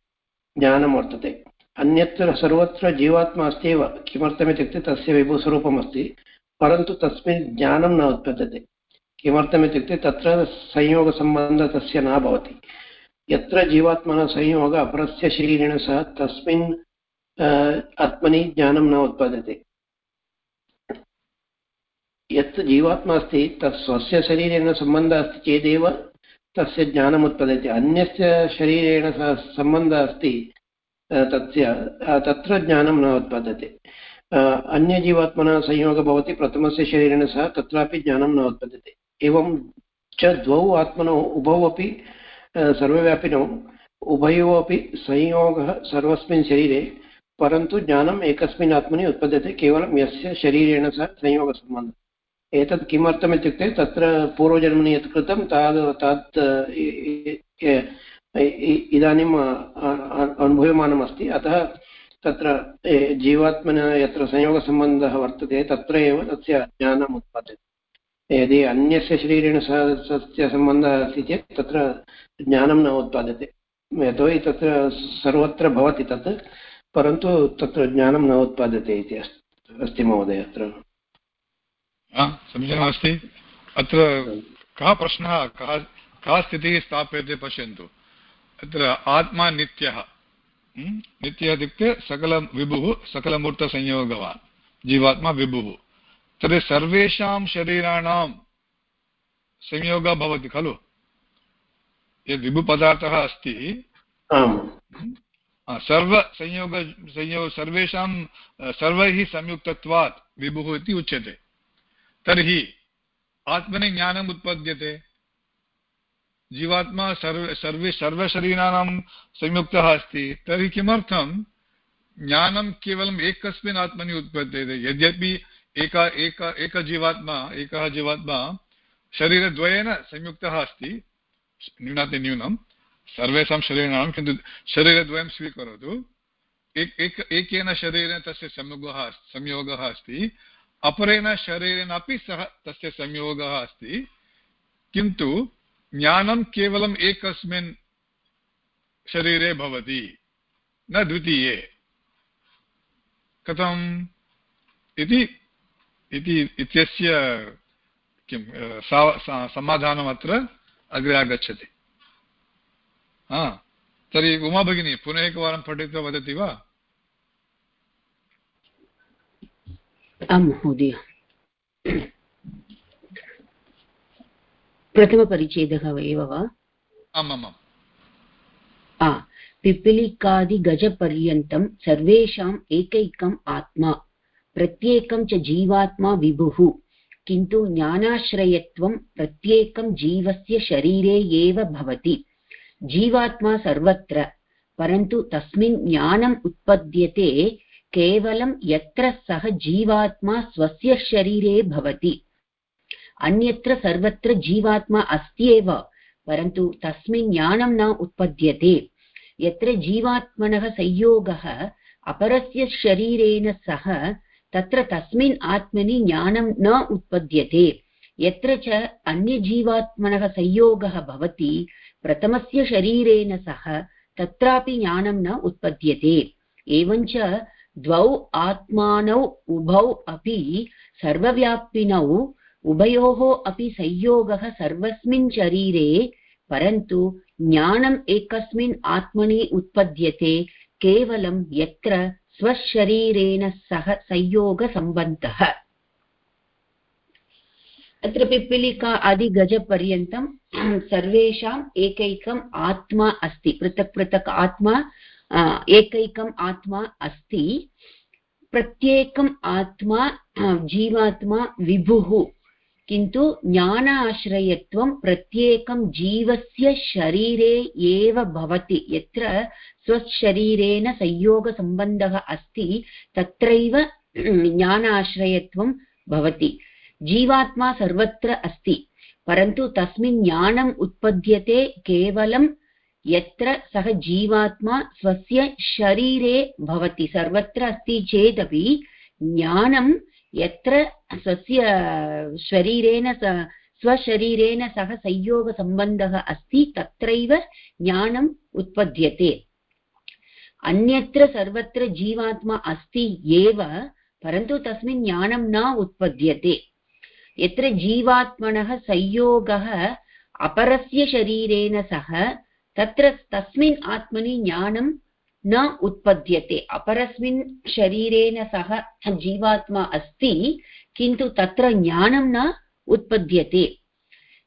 ज्ञानं वर्तते। अन्यत्र सर्वत्र जीवात्मा अस्ति एव किमर्थमित्युक्ते तस्य विभुस्वरूपम् अस्ति परन्तु तस्मिन् ज्ञानं न उत्पद्यते। किमर्थमित्युक्ते तत्र संयोगसम्बन्धः तस्य न भवति। यत्र जीवात्मनः संयोगः, अपरस्य शरीरेण सह तस्मिन् आत्मनि ज्ञानं न उत्पद्यते। यत् जीवात्मा अस्ति तत् स्वस्य शरीरेण सम्बन्धः अस्ति चेदेव, तस्य ज्ञानम् उत्पद्यते अन्यस्य शरीरेण सह सम्बन्धः अस्ति तस्य तत्र ज्ञानं न उत्पद्यते। अन्यजीवात्मनः संयोगः भवति, प्रथमस्य शरीरेण सह तत्रापि ज्ञानं न उत्पद्यते। एवं च द्वौ आत्मनौ, उभौ अपि सर्वव्यापिनौ, उभयोः अपि संयोगः सर्वस्मिन् शरीरे, परन्तु ज्ञानम् एकस्मिन् आत्मनि उत्पद्यते, केवलं यस्य शरीरेण सह संयोगसम्बन्धः। एतत् किमर्थम् इत्युक्ते तत्र पूर्वजन्मनि यत् कृतं ताद् तत् इदानीम् अनुभूयमानमस्ति। अतः तत्र जीवात्मना यत्र संयोगसम्बन्धः वर्तते, तत्र एव तस्य ज्ञानम् उत्पाद्यते। यदि अन्यस्य शरीरेण सह तस्य सम्बन्धः अस्ति चेत् तत्र ज्ञानं न उत्पाद्यते। यतोहि तत्र सर्वत्र भवति तत्, परन्तु तत्र ज्ञानं न उत्पाद्यते इति अस्ति महोदय, अत्र समीचीनमस्ति अत्र कः प्रश्नः? कः का स्थितिः स्थाप्यते पश्यन्तु। अत्र आत्मा नित्यः। नित्यः इत्युक्ते सकलविभुः सकलमूर्तसंयोगवान् जीवात्मा विभुः। तर्हि सर्वेषां शरीराणां संयोगः भवति खलु? यद् विभुपदार्थः अस्ति सर्वसंयोग संयोग सर्वेषां सर्वैः संयुक्तत्वात् विभुः इति उच्यते। तर्हि आत्मनि ज्ञानम् उत्पद्यते। जीवात्मा सर्व, सर्वे, सर्वशरीराणां संयुक्तः अस्ति। तर्हि किमर्थं ज्ञानं केवलम् एकस्मिन् आत्मनि उत्पद्यते? यद्यपि एका, एक एकजीवात्मा एकः जीवात्मा शरीरद्वयेन संयुक्तः अस्ति न्यूनातिन्यूनं सर्वेषां शरीराणां किन्तु शरीरद्वयं स्वीकरोतु। एक एक, एकेन शरीरेण तस्य संयोगः संयोगः अस्ति। अपरेण शरीरेण अपि सः तस्य संयोगः अस्ति। किन्तु ज्ञानं केवलम् एकस्मिन् शरीरे भवति, न द्वितीये। कथम्? इति इत्यस्य किं समाधानम् अत्र अग्रे आगच्छति। हा, तर्हि उमा भगिनी, पुनः एकवारं पठित्वा वदति वा? आं महोदय। प्रथमपरिच्छेदः एव वा? आमामाम्। पिपीलिकादिगजपर्यन्तं सर्वेषाम् एकैकम् आत्मा प्रत्येकं च जीवात्मा विभुः किन्तु ज्ञानाश्रयत्वं प्रत्येकं जीवस्य शरीरे एव भवति। जीवात्मा सर्वत्र परन्तु तस्मिन् ज्ञानम् उत्पद्यते केवलं यत्र सः जीवात्मा स्वस्य शरीरे भवति। अन्यत्र सर्वत्र जीवात्मा अस्ति एव परन्तु तस्मिन् ज्ञानं न उत्पद्यते। यत्र जीवात्मनः संयोगः अपरस्य शरीरेण सह, तत्र तस्मिन् आत्मनि ज्ञानं न उत्पद्यते। यत्र च अन्यजीवात्मनः संयोगः भवति, प्रथमस्य शरीरेण सह, तत्रापि ज्ञानं न उत्पद्यते। एवञ्च द्वौ आत्मानौ उभौ अपि सर्वव्यापिनौ उभयोः अपि संयोगः सर्वस्मिन् शरीरे, परन्तु ज्ञानम् एकस्मिन् आत्मनि उत्पद्यते, केवलं यत्र स्वशरीरेण सह संयोगसम्बन्धः। अत्र पिप्पिलिका आदिगजपर्यन्तं सर्वेषाम् एकैकम् आत्मा अस्ति, पृथक् पृथक् आत्मा एकैकम् आत्मा अस्ति। प्रत्येकम् आत्मा जीवात्मा विभुः। किन्तु ज्ञान आश्रयत्वं प्रत्येकं जीवस्य शरीरे एव भवति। यत्र स्वशरीरेण संयोगसम्बन्धः अस्ति, तत्रैव ज्ञान भवति। जीवात्मा सर्वत्र अस्ति, परन्तु तस्मिन् ज्ञानम् उत्पद्यते केवलं यत्र सः जीवात्मा स्वस्य शरीरे भवति, सर्वत्र अस्ति चेदपि ज्ञानं यत्र स्वस्य शरीरेण स्वशरीरेण सह संयोगसम्बन्धः अस्ति, तत्रैव ज्ञानम् उत्पद्यते। अन्यत्र सर्वत्र जीवात्मा अस्ति एव, परन्तु तस्मिन् ज्ञानं न उत्पद्यते। यत्र जीवात्मनः संयोगः अपरस्य शरीरेण सह तत्र तस्मिन् आत्मनि ज्ञानं न उत्पद्यते। अपरस्मिन् शरीरेण सह जीवात्मा अस्ति, किन्तु तत्र ज्ञानं न उत्पद्यते।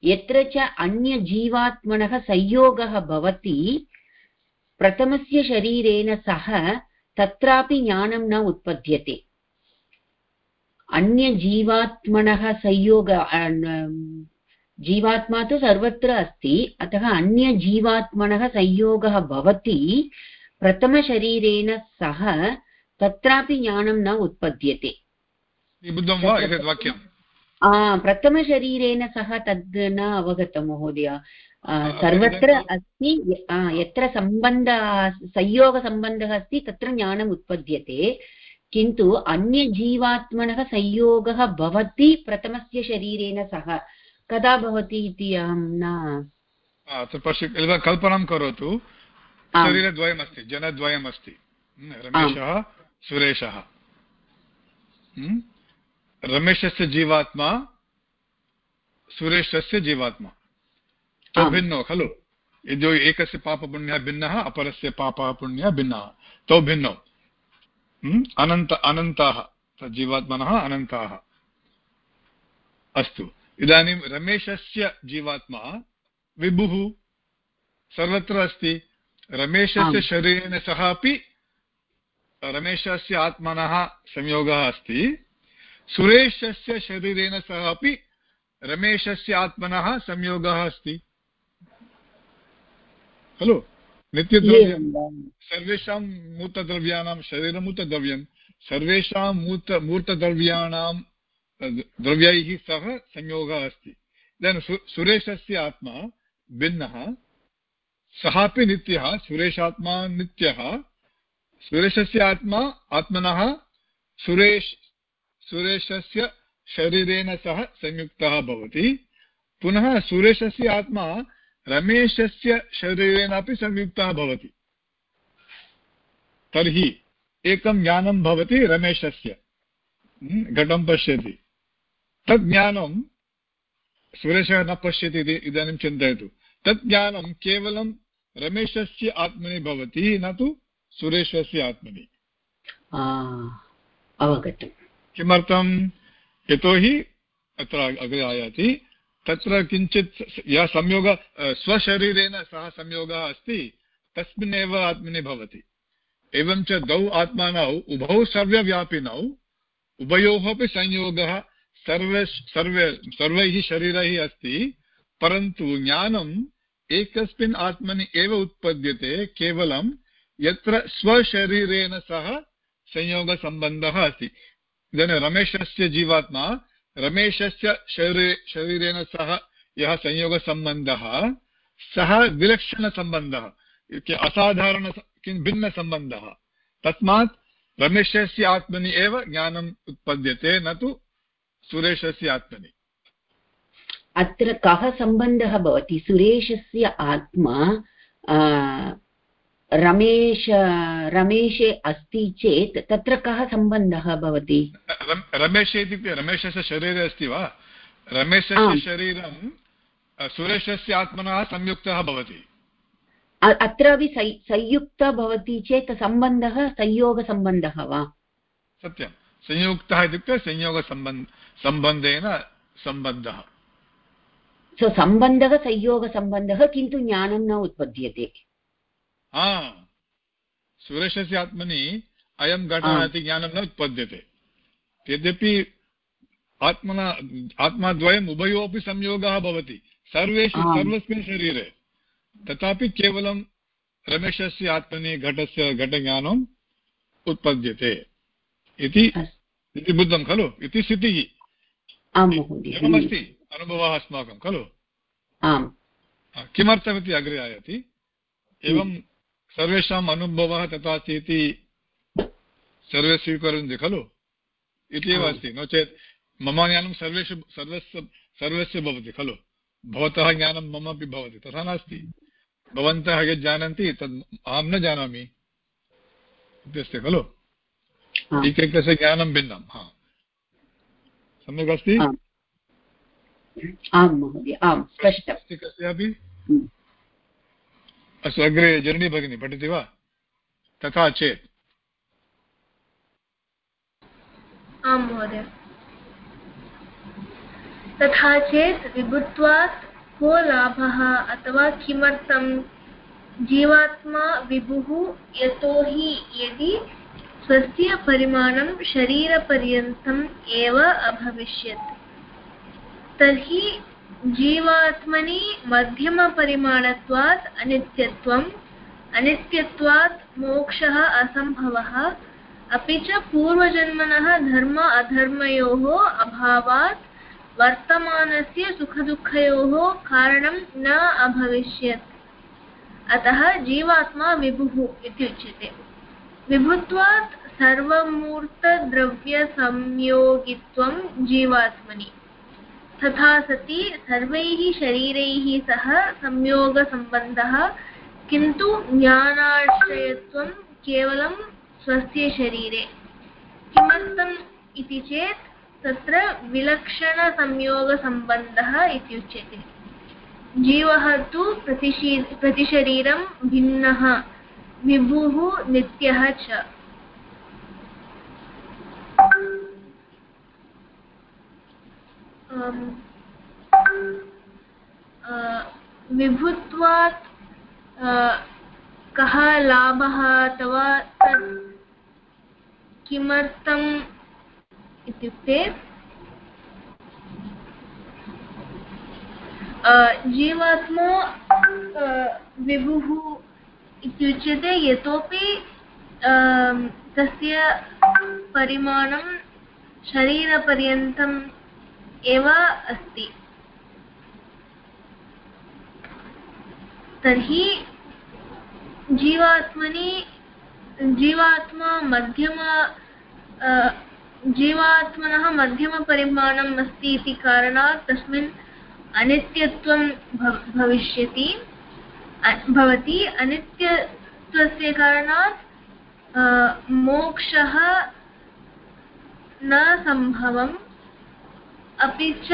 यत्र च अन्यजीवात्मनः संयोगः भवति, प्रथमस्य शरीरेण सह तत्रापि ज्ञानं न उत्पद्यते। अन्यजीवात्मनः संयोग जीवात्मा तु सर्वत्र अस्ति अतः अन्यजीवात्मनः संयोगः भवति प्रथमशरीरेण सह तत्रापि ज्ञानं न उत्पद्यते। प्रथमशरीरेण सह तद् न अवगतं महोदय। सर्वत्र अस्ति यत्र सम्बन्ध संयोगसम्बन्धः अस्ति तत्र ज्ञानम् उत्पद्यते। किन्तु अन्यजीवात्मनः संयोगः भवति प्रथमस्य शरीरेण सह। कदा भवति इति अहं न पश्य कल्पनां करोतु। शरीरद्वयमस्ति जनद्वयमस्ति। रमेशः सुरेशः। रमेशस्य जीवात्मा सुरेशस्य जीवात्मा। तौ भिन्नौ खलु? यद्यो एकस्य पापपुण्यः भिन्नः अपरस्य पापः पुण्यः भिन्नः तौ भिन्नौ। अनन्त अनन्ताः जीवात्मनः अनन्ताः। अस्तु। इदानीं रमेशस्य जीवात्मा विभुः सर्वत्र अस्ति। रमेशस्य शरीरेण सह अपि रमेशस्य आत्मनः संयोगः अस्ति। सुरेशस्य शरीरेण सह अपि रमेशस्य आत्मनः संयोगः अस्ति। खलु? नित्यद्रव्यं सर्वेषां मूर्तद्रव्याणां शरीरमूर्तद्रव्यं सर्वेषां मूर्त मूर्तद्रव्याणां द्रव्यैः सह संयोगः अस्ति। इदानीं सु, सुरेशस्य आत्मा भिन्नः सः अपि नित्यः, सुरेशात्मा नित्यः, सुरेशस्य आत्मा आत्मनः, सुरेश, सुरेशस्य शरीरेण सह संयुक्तः भवति। पुनः सुरेशस्य आत्मा रमेशस्य शरीरेण अपि संयुक्तः भवति। तर्हि एकं ज्ञानं भवति रमेशस्य। घटं पश्यति। तत् ज्ञानं सुरेशः न पश्यति इति इदानीं चिन्तयतु। तत् ज्ञानं केवलं रमेशस्य आत्मनि भवति न तु सुरेशस्य आत्मनि। अवगतम् किमर्थं? यतोहि अत्र अग्रे आयाति तत्र किञ्चित् यः संयोगः स्वशरीरेण सः संयोगः अस्ति तस्मिन्नेव आत्मनि भवति। एवं च द्वौ आत्मानौ उभौ सर्वव्यापिनौ उभयोः अपि संयोगः सर्वे सर्वे सर्वैः शरीरैः अस्ति, परन्तु ज्ञानम् एकस्मिन् आत्मनि एव उत्पद्यते केवलं यत्र स्वशरीरेण सह संयोगसम्बन्धः अस्ति। इदानीं रमेशस्य जीवात्मा, रमेशस्य शरीरे शरीरेण सह यः संयोगसम्बन्धः, सः विलक्षणसम्बन्धः असाधारण किं भिन्नसम्बन्धः। तस्मात् रमेशस्य आत्मनि एव ज्ञानम् उत्पद्यते, न तु सुरेशस्य आत्मनि। अत्र कः सम्बन्धः भवति? सुरेशस्य आत्मा रमेश रमेशे अस्ति चेत् तत्र कः सम्बन्धः भवति? रमेशे इत्युक्ते रमेशस्य शरीरे अस्ति वा? रमेशस्य शरीरं सुरेशस्य आत्मनः संयुक्तः भवति। अत्रापि संयुक्तः भवति चेत् सम्बन्धः संयोगसम्बन्धः वा? सत्यं। संयुक्तः इत्युक्ते संयोगसम्बन्ध सम्बन्धेन सम्बन्धः सो सम्बन्धः संयोगसम्बन्धः किन्तु ज्ञानं न उत्पद्यते। हा। सुरेशस्य आत्मनि अयं घटः इति ज्ञानं न उत्पद्यते। यद्यपि आत्मना आत्माद्वयम् उभयोपि संयोगः भवति। सर्वेषु सर्वस्मिन् शरीरे। तथापि केवलं रमेशस्य आत्मनि घटस्य घटज्ञानम् उत्पद्यते। इति इति बुद्धं खलु? इति स्थितिः। एवमस्ति अनुभवः अस्माकं खलु? आम्। किमर्थमिति अग्रे आयाति? एवं सर्वेषाम् अनुभवः तथा इति सर्वे स्वीकुर्वन्ति खलु? इति एव अस्ति नो चेत् मम ज्ञानं सर्वेषु सर्वस्य सर्वस्य भवति खलु? भवतः ज्ञानं मम अपि भवति तथा नास्ति। भवन्तः यत् जानन्ति तद् अहं न जानामि। इत्यस्ति खलु? एकैकस्य ज्ञानं भिन्नं हा। सम्यक् अस्ति? आं महोदय आं स्पष्टम् अस्ति कस्यापि अस्तु अग्रे जननी भगिनी पठति वा? तथा चेत्। आं महोदय। तथा चेत् विभुत्वात् को लाभः अथवा किमर्थं जीवात्मा विभुः यतोहि यदि स्वस्य परिमाणं शरीरपर्यन्तम् एव अभविष्यत्। तर्हि जीवात्मनि मध्यमपरिमाणत्वात् अनित्यत्वम्, अनित्यत्वात् मोक्षः असम्भवः, अपि च पूर्वजन्मनः धर्म अधर्मयोः अभावात् वर्तमानस्य सुखदुःखयोः कारणं न अभविष्यत्। अतः जीवात्मा विभुः इति उच्यते। विभुत्वात् सर्वमूर्तद्रव्यसंयोगित्वं जीवात्मनि। तथा सति सर्वैः शरीरैः सह संयोगसम्बन्धः, किन्तु ज्ञानाश्रयत्वं केवलं स्वस्य शरीरे। किमर्थम् इति चेत् तत्र विलक्षणसंयोगसम्बन्धः इति जीवः तु प्रतिशी, प्रतिशरीरं भिन्नः। विभुः नित्यः च। विभुत्वात् कः लाभः अथवा तत् किमर्थम् इत्युक्ते जीवात्मा विभुः इत्युच्यते यतोपि अम्, तस्य परिमाणं शरीरपर्यन्तम् एव अस्ति। तर्हि जीवात्मनि जीवात्मा मध्यम अ, जीवात्मनः मध्यमपरिमाणम् अस्ति इति कारणात् तस्मिन् अनित्यत्वं भव- भविष्यति। अ- भवति अनित्यत्वस्य कारणात् मोक्षः न सम्भवम्, अपि च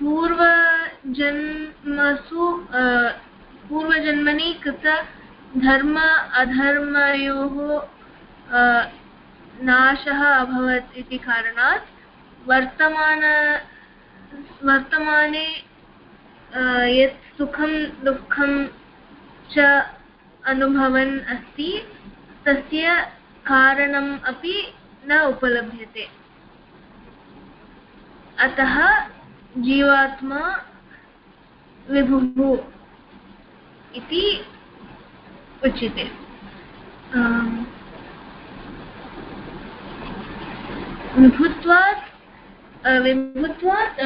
पूर्वजन्मसु पूर्वजन्मनि कृत धर्म अधर्मयोः नाशः अभवत् इति कारणात्, वर्तमान, वर्तमाने यत् सुखं दुःखं च अनुभवन् अस्ति, तस्य कारणम् अपि न उपलभ्यते। अतः जीवात्मा विभुः इति उच्यते। विभुत्वात् विभुत्वात्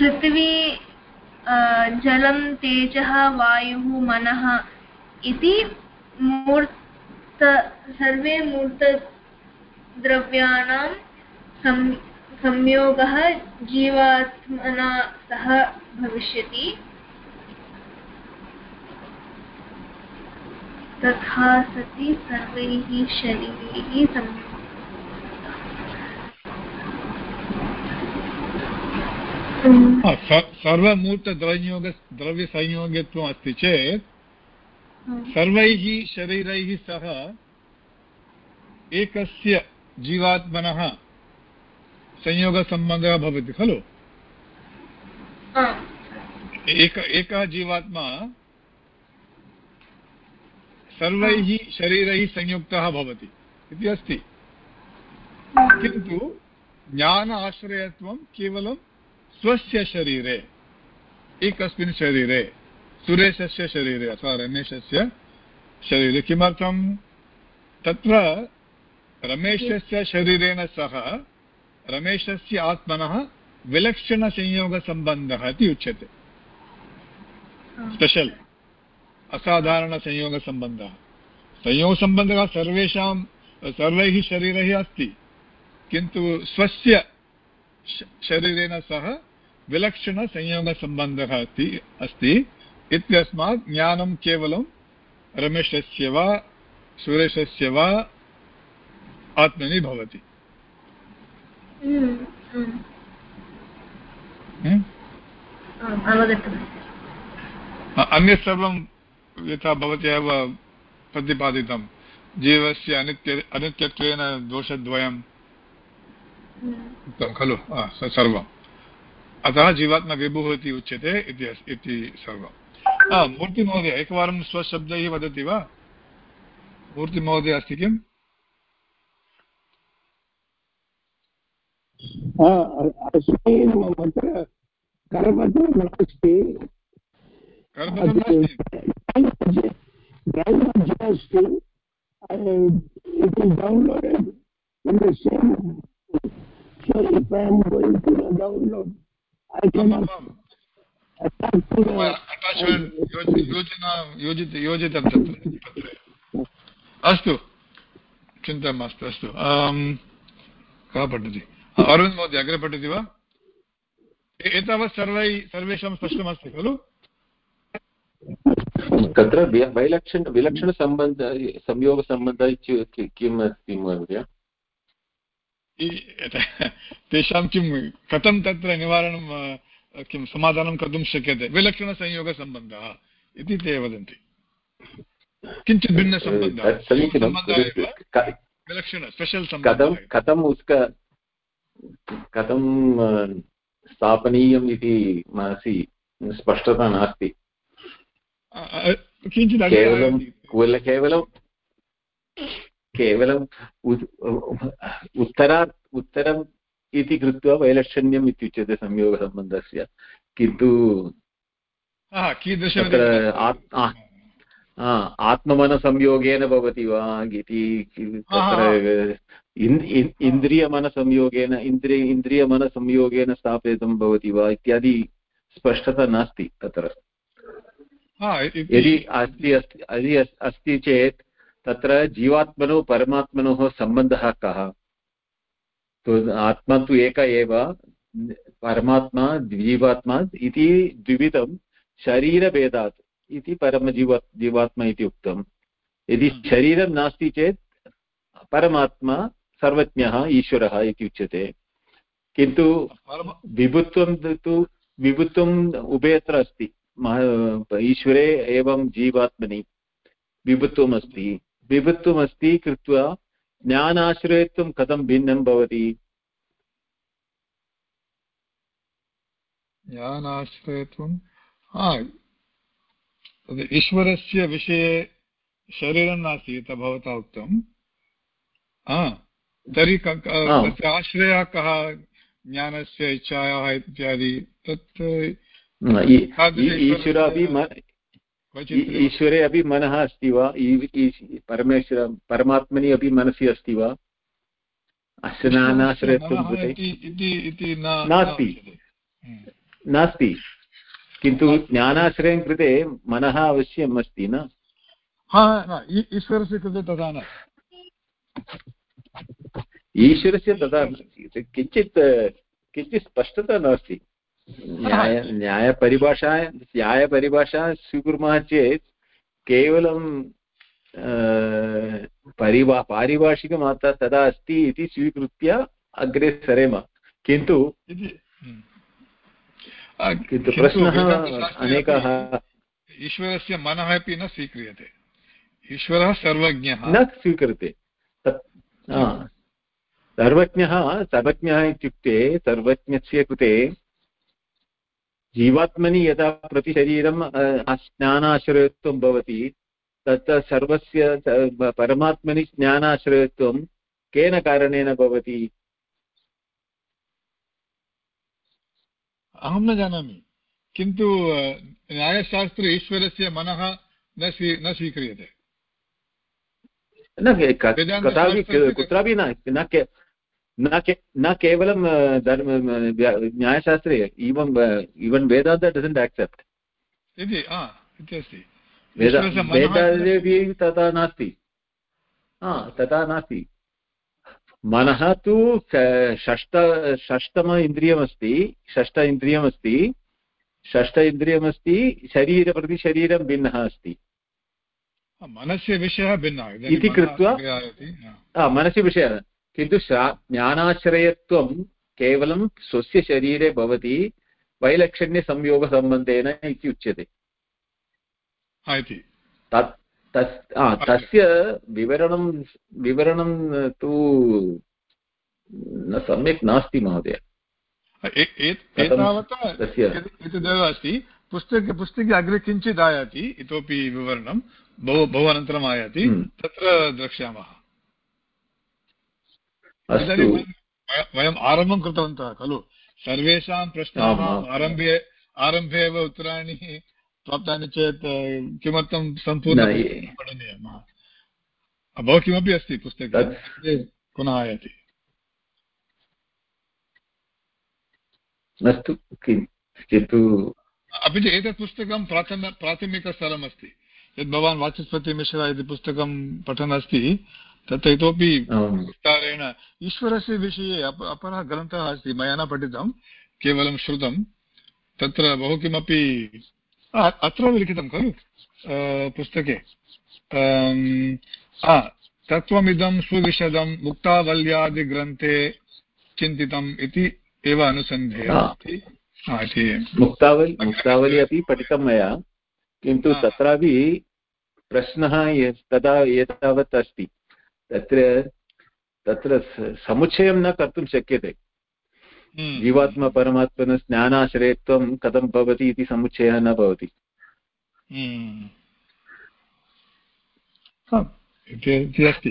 पृथिवी जलं तेजः, वायुः, मनः इति मूर्त, सर्वे मूर्तद्रव्याणां सं, संयोगः जीवात्मना सह भविष्यति। तथा सति सर्वैः शरीरैः संयोगः Mm. हा, स- सर्वमूर्तद्रव्योग द्रव्यसंयोगित्वम् अस्ति चेत् सर्वैः शरीरैः सह एकस्य जीवात्मनः संयोगसम्बन्धः भवति खलु? एक एकः जीवात्मा सर्वैः शरीरैः संयुक्तः भवति इति अस्ति। किन्तु ज्ञान आश्रयत्वं केवलं स्वस्य शरीरे, एकस्मिन् शरीरे, सुरेशस्य शरीरे अथवा रमेशस्य शरीरे किमर्थं तत्र रमेशस्य शरीरेण सह रमेशस्य आत्मनः विलक्षणसंयोगसम्बन्धः इति उच्यते। स्पेशल्, असाधारणसंयोगसम्बन्धः। संयोगसम्बन्धः सर्वेषां, सर्वैः शरीरैः अस्ति, किन्तु स्वस्य शरीरेण सह विलक्षणसंयोगसम्बन्धः अस्ति अस्ति इत्यस्मात् ज्ञानं केवलं रमेशस्य वा सुरेशस्य वा आत्मनि भवति. Hmm? आम्, अवगतम् अन्यत् सर्वं यथा भवत्या एव प्रतिपादितं जीवस्य अनित्य अनित्यत्वेन दोषद्वयं. उक्तं खलु आ, स सर्वम् अतः जीवात्मा विभुः इति उच्यते इति आ, मूर्तिमहोदय एकवारं स्वशब्दैः वदति वा? मूर्तिमहोदय अस्ति किम्? अस्ति मम करपत्रं नास्ति। नास्ति? अस्ति। It is downloaded in the same So if I am going to the download, योजित योजितं तत्र अस्तु चिन्ता मास्तु अस्तु कः पठति अरविन्द् महोदय अग्रे पठति वा एतावत् सर्वै सर्वेषां स्पष्टमस्ति खलु तत्र वैलक्षण विलक्षणसम्बन्ध संयोगसम्बन्धः किम् अस्ति महोदय तेषां किं कथं तत्र निवारणं किं समाधानं कर्तुं शक्यते? विलक्षणसंयोगसम्बन्धः इति ते वदन्ति। किञ्चित् भिन्नसम्बन्धः। विलक्षण स्पेशल् कथं कथम् उस्क कथं स्थापनीयम् इति मनसि स्पष्टता नास्ति। केवलं केवलं केवलं उत्- उत्तरात् उत्तरम् इति कृत्वा वैलक्षण्यम् इत्युच्यते संयोगसम्बन्धस्य। किन्तु कीदृश आत्ममनसंयोगेन भवति वा इति इन्द्रियमनसंयोगेन इन्द्रिय इन्द्रियमनसंयोगेन स्थापितं भवति वा इत्यादि स्पष्टता नास्ति तत्र। यदि अस्ति अस्ति अस्ति चेत् तत्र जीवात्मनौ परमात्मनोः सम्बन्धः कः? तु आत्मा तु एक एव परमात्मा जीवात्मा इति द्विविधं शरीरभेदात् इति परमजीवा जीवात्मा इति उक्तं। यदि शरीरं नास्ति चेत् परमात्मा सर्वज्ञः ईश्वरः इति उच्यते। किन्तु विभुत्वं तु विभुत्वम् उभयत्र अस्ति। ईश्वरे एवं जीवात्मनि विभुत्वम् अस्ति विभुत्वम् अस्ति कृत्वा ज्ञानाश्रयत्वं कथं भिन्नं भवति? ज्ञानाश्रयत्वं? ईश्वरस्य विषये शरीरं नास्ति यथा भवता उक्तं। तर्हि। तस्य आश्रयः कः? ज्ञानस्य इच्छायाः इत्यादि तत् ई- तादृश ई- ईश्वर अपि मनः अस्ति वा? परमेश्वर परमात्मनि अपि मनसि अस्ति वा? अस्य ज्ञानाश्रयत्वं मनः कृते। नास्ति। हम्म। नास्ति। किन्तु ज्ञानाश्रयं कृते मनः अवश्यम् अस्ति न? हा ईश्वरस्य कृते तथा न। ईश्वरस्य तथा किञ्चित् किञ्चित् स्पष्टता नास्ति। न्याय न्यायपरिभाषा न्यायपरिभाषा स्वीकुर्मः चेत् केवलं परिभा पारिभाषिकमात्रा तदा अस्ति इति स्वीकृत्य अग्रे सरेम किन्तु हम्म। किन्तु प्रश्नः अनेकाः ईश्वरस्य मनः अपि न स्वीक्रियते ईश्वरः सर्वज्ञः न हा। सर्वज्ञः सर्वज्ञः इत्युक्ते सर्वज्ञस्य कृते जीवात्मनि यदा प्रतिशरीरम् ज्ञानाश्रयत्वं भवति तत् सर्वस्य परमात्मनि ज्ञानाश्रयत्वं केन कारणेन भवति? अहं न जानामि। किन्तु न्यायशास्त्रे ईश्वरस्य मनः न स्वी न स्वीक्रियते। न कुत्रापि न न के न केवलं धर्म न्यायशास्त्रे इवं इवन् वेदान्त डजन्ट् एक्सेप्ट् इति इति। अस्ति तथा नास्ति। तथा नास्ति। मनः तु षष्ट षष्टम इन्द्रियमस्ति षष्ट इन्द्रियमस्ति षष्ट इन्द्रियमस्ति शरीर प्रति शरीरं भिन्नः अस्ति। मनस्य विषयः भिन्नः इति कृत्वा- मनसि विषयः। किन्तु श्रा- ज्ञानाश्रयत्वं केवलं स्वस्य शरीरे भवति वैलक्षण्यसंयोगसम्बन्धेन इति उच्यते। तत् तस् तस्य विवरणं विवरणं तु न सम्यक् नास्ति महोदय। ए- ए- कथं एतावता अस्ति। पुस्तके पुस्तके अग्रे किञ्चित् आयाति इतोपि विवरणं। बहु बहु अनन्तरम् आयाति। हम्म। तत्र द्रक्ष्यामः। अस्तु इदानीं वयं- वयम् आरम्भं कृतवन्तः खलु सर्वेषां प्रश्नानाम् आम्, आम्। आरम्भे आरम्भे एव उत्तराणि प्राप्तानि चेत् अ, किमर्थं न, सम्पूर्णं ये- पठनीयम् बहु किमपि अस्ति पुस्तके तत्- पुनः आयाति अस्तु किन्तु अपि च एतत् पुस्तकं प्राथम प्राथमिकस्तरमस्ति यद् भवान् वाचस्पतिमिश्रा इति पुस्तकं पठन् अस्ति तत्र इतोपि विस्तारेण ईश्वरस्य विषये अप अपरः ग्रन्थः अस्ति मया न पठितं केवलं श्रुतं तत्र बहु किमपि अत्र लिखितं खलु पुस्तके। तत्त्वमिदं सुविशदं मुक्तावल्यादिग्रन्थे चिन्तितम् इति एव अनुसन्धेयः अस्ति। मुक्तावली मुक्तावली अपि पठितं मया किन्तु तत्रापि प्रश्नः तदा एतावत् अस्ति। तत्र तत्र समुच्चयं न कर्तुं शक्यते। हम्म। जीवात्मपरमात्मन ज्ञानाश्रयत्वं कथं भवति इति समुच्चयः न भवति। हम्म। इति अस्ति।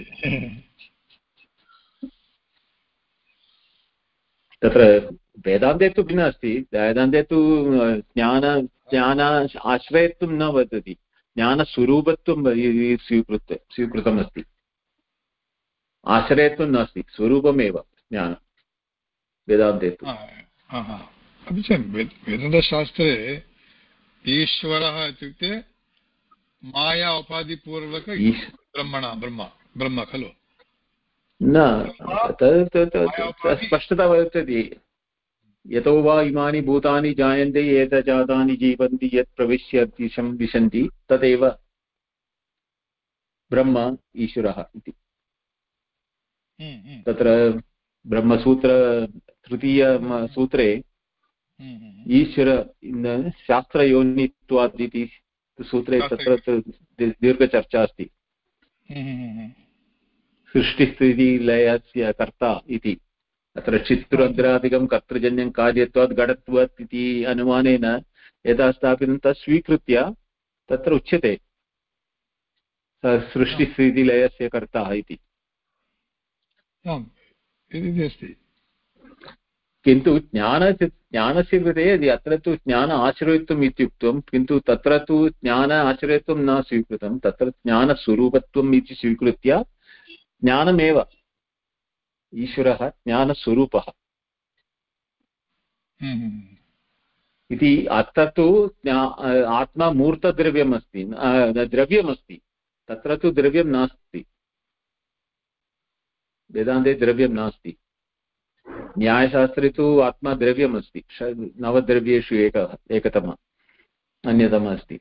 तत्र वेदान्ते तु भिन्न अस्ति। वेदान्ते तु ज्ञान ज्ञान आश्रयत्वं न वदति ज्ञानस्वरूपत्वं स्वीकृत्य स्वीकृतमस्ति आश्रयत्वं नास्ति स्वरूपमेव ज्ञानं। वेदान्ते तु अपि च वेदान्तशास्त्रे ईश्वरः इत्युक्ते माया उपाधिपूर्वक ब्रह्मण ब्रह्म ब्रह्म खलु। न स्पष्टता वर्तते। यतो वा इमानि भूतानि जायन्ते एतजातानि जीवन्ति यत् प्रविश्य दिशं विशन्ति तदेव ब्रह्म ईश्वरः इति। तत्र ब्रह्मसूत्र तृतीय सूत्रे हम्म, ईश्वर शास्त्रयोनित्वात् इति सूत्रे तत्र दीर्घचर्चा अस्ति। सृष्टिस्थितिलयस्य कर्ता इति। अत्र चित्तुरन्ध्रादिकं कर्तृजन्यं कार्यत्वात् घटत्वात् इति अनुमानेन यदा स्थापितं तत् स्वीकृत्य तत्र उच्यते। सृष्टिस्थितिलयस्य कर्ता इति। अस्ति। किन्तु ज्ञान ज्ञानस्य कृते अत्र तु ज्ञान आश्रयत्वम् इत्युक्तं किन्तु तत्र तु ज्ञान आश्रयत्वं न स्वीकृतं तत्र ज्ञानस्वरूपत्वम् इति स्वीकृत्य ज्ञानमेव ईश्वरः ज्ञानस्वरूपः। हम्म, हम्म, हम्म। इति अत्र तु आत्मा मूर्तद्रव्यम् अस्ति द्रव्यमस्ति तत्र तु द्रव्यं नास्ति। वेदान्ते द्रव्यं नास्ति। न्यायशास्त्रे तु आत्मा द्रव्यमस्ति। नवद्रव्येषु एकः एकतमः अन्यतमः अस्ति।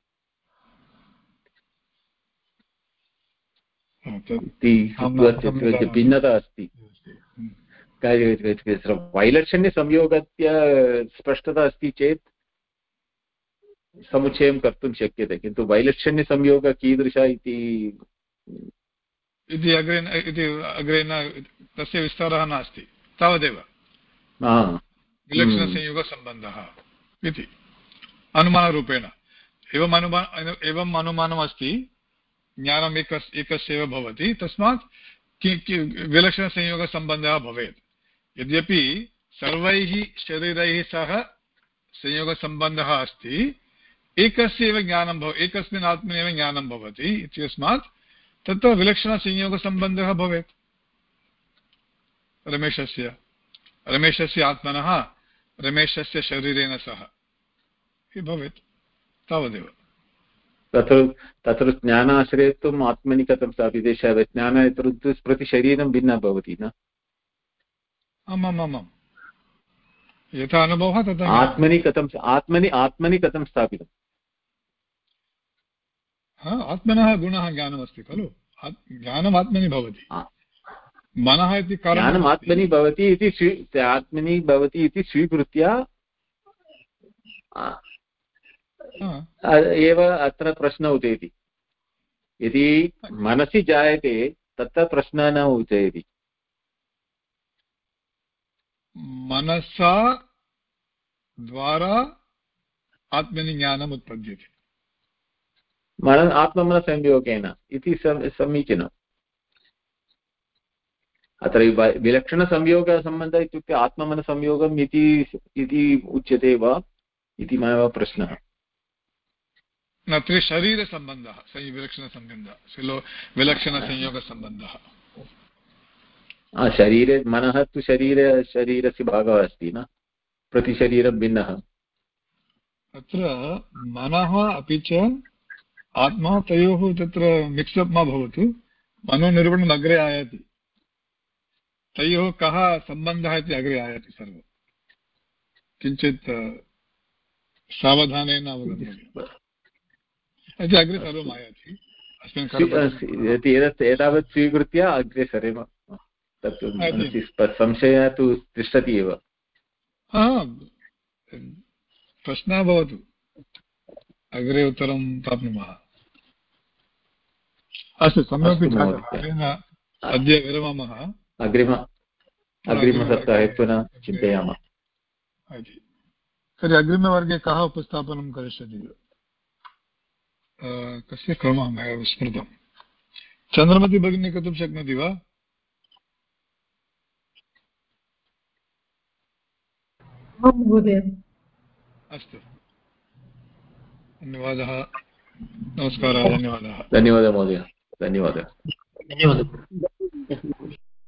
भिन्नता अस्ति। वैलक्षण्यसंयोगस्य स्पष्टता अस्ति चेत् समुच्चयं कर्तुं शक्यते। किन्तु वैलक्षण्यसंयोगः कीदृश इति इति अग्रे इति अग्रे न तस्य विस्तारः नास्ति। तावदेव। विलक्षणसंयोगसम्बन्धः इति। अनुमानरूपेण। एवम् अनुमान एवम् अनुमानमस्ति ज्ञानम् एकस् एकस्यैव भवति तस्मात् विलक्षणसंयोगसम्बन्धः भवेत्। यद्यपि सर्वैः शरीरैः सह संयोगसम्बन्धः अस्ति एकस्य एव ज्ञानं भव एकस्मिन् आत्मनेव ज्ञानं भवति इत्यस्मात् तत्र विलक्षणसंयोगसम्बन्धः भवेत्। रमेशस्य। रमेशस्य आत्मनः रमेशस्य शरीरेण सह। भवेत्। तावदेव। तत्र तत्र ज्ञानाश्रयत्वम् आत्मनि कथं स्थाप्यते? ज्ञान प्रति शरीरं भिन्नः भवति न? आमामामां यथा अनुभवः तथा आत्मनि कथं आत्मनि आत्मनि कथं स्थापितम् आत्मनः गुणः ज्ञानमस्ति खलु? ज्ञानम् आत्मनि भवति। मनः इति ज्ञानम् आत्मनि भवति इति स्वी आत्मनि भवति इति स्वीकृत्य एव अत्र प्रश्नः उदेति। यदि मनसि जायते तत्र प्रश्नः न उदेति। मनसा द्वारा आत्मनि ज्ञानम् उत्पद्यते मन आत्मनसंयोगेन इति समीचीनम् अत्र विलक्षणसंयोगसम्बन्धः इत्युक्ते आत्मनसंयोगम् इति उच्यते वा इति मम प्रश्नः न विलक्षणसम्बन्धः विलक्षणसंयोगसम्बन्धः शरीरे मनः तु शरीरे शरीरस्य भागः अस्ति न प्रतिशरीरं भिन्नः अत्र मनः अपि च आत्मा तयोः तत्र मिक्सप् मा भवतु। मनोनिरूपणम् अग्रे आयाति। तयोः कः सम्बन्धः इति अग्रे आयाति सर्वं। किञ्चित् सावधानेन अवगन्तव्यम्। इति अग्रे सर्वम् आयाति। एतावत् स्वीकृत्य अग्रे सरेम तत् संशयः तु तिष्ठति एव। प्रश्नः भवतु। अग्रे उत्तरं प्राप्नुमः। अस्तु सम्यक् अद्य विरमामः। अग्रिम अग्रिमसप्ताहे पुनः चिन्तयामः। तर्हि अग्रिमवर्गे कः उपस्थापनं करिष्यति? कस्य क्रमः मया विस्मृतं? चन्द्रमति भगिनी कर्तुं शक्नोति वा? अस्तु। धन्यवादः। नमस्कारः धन्यवादः। धन्यवादः। महोदय। धन्यवादः। धन्यवादः।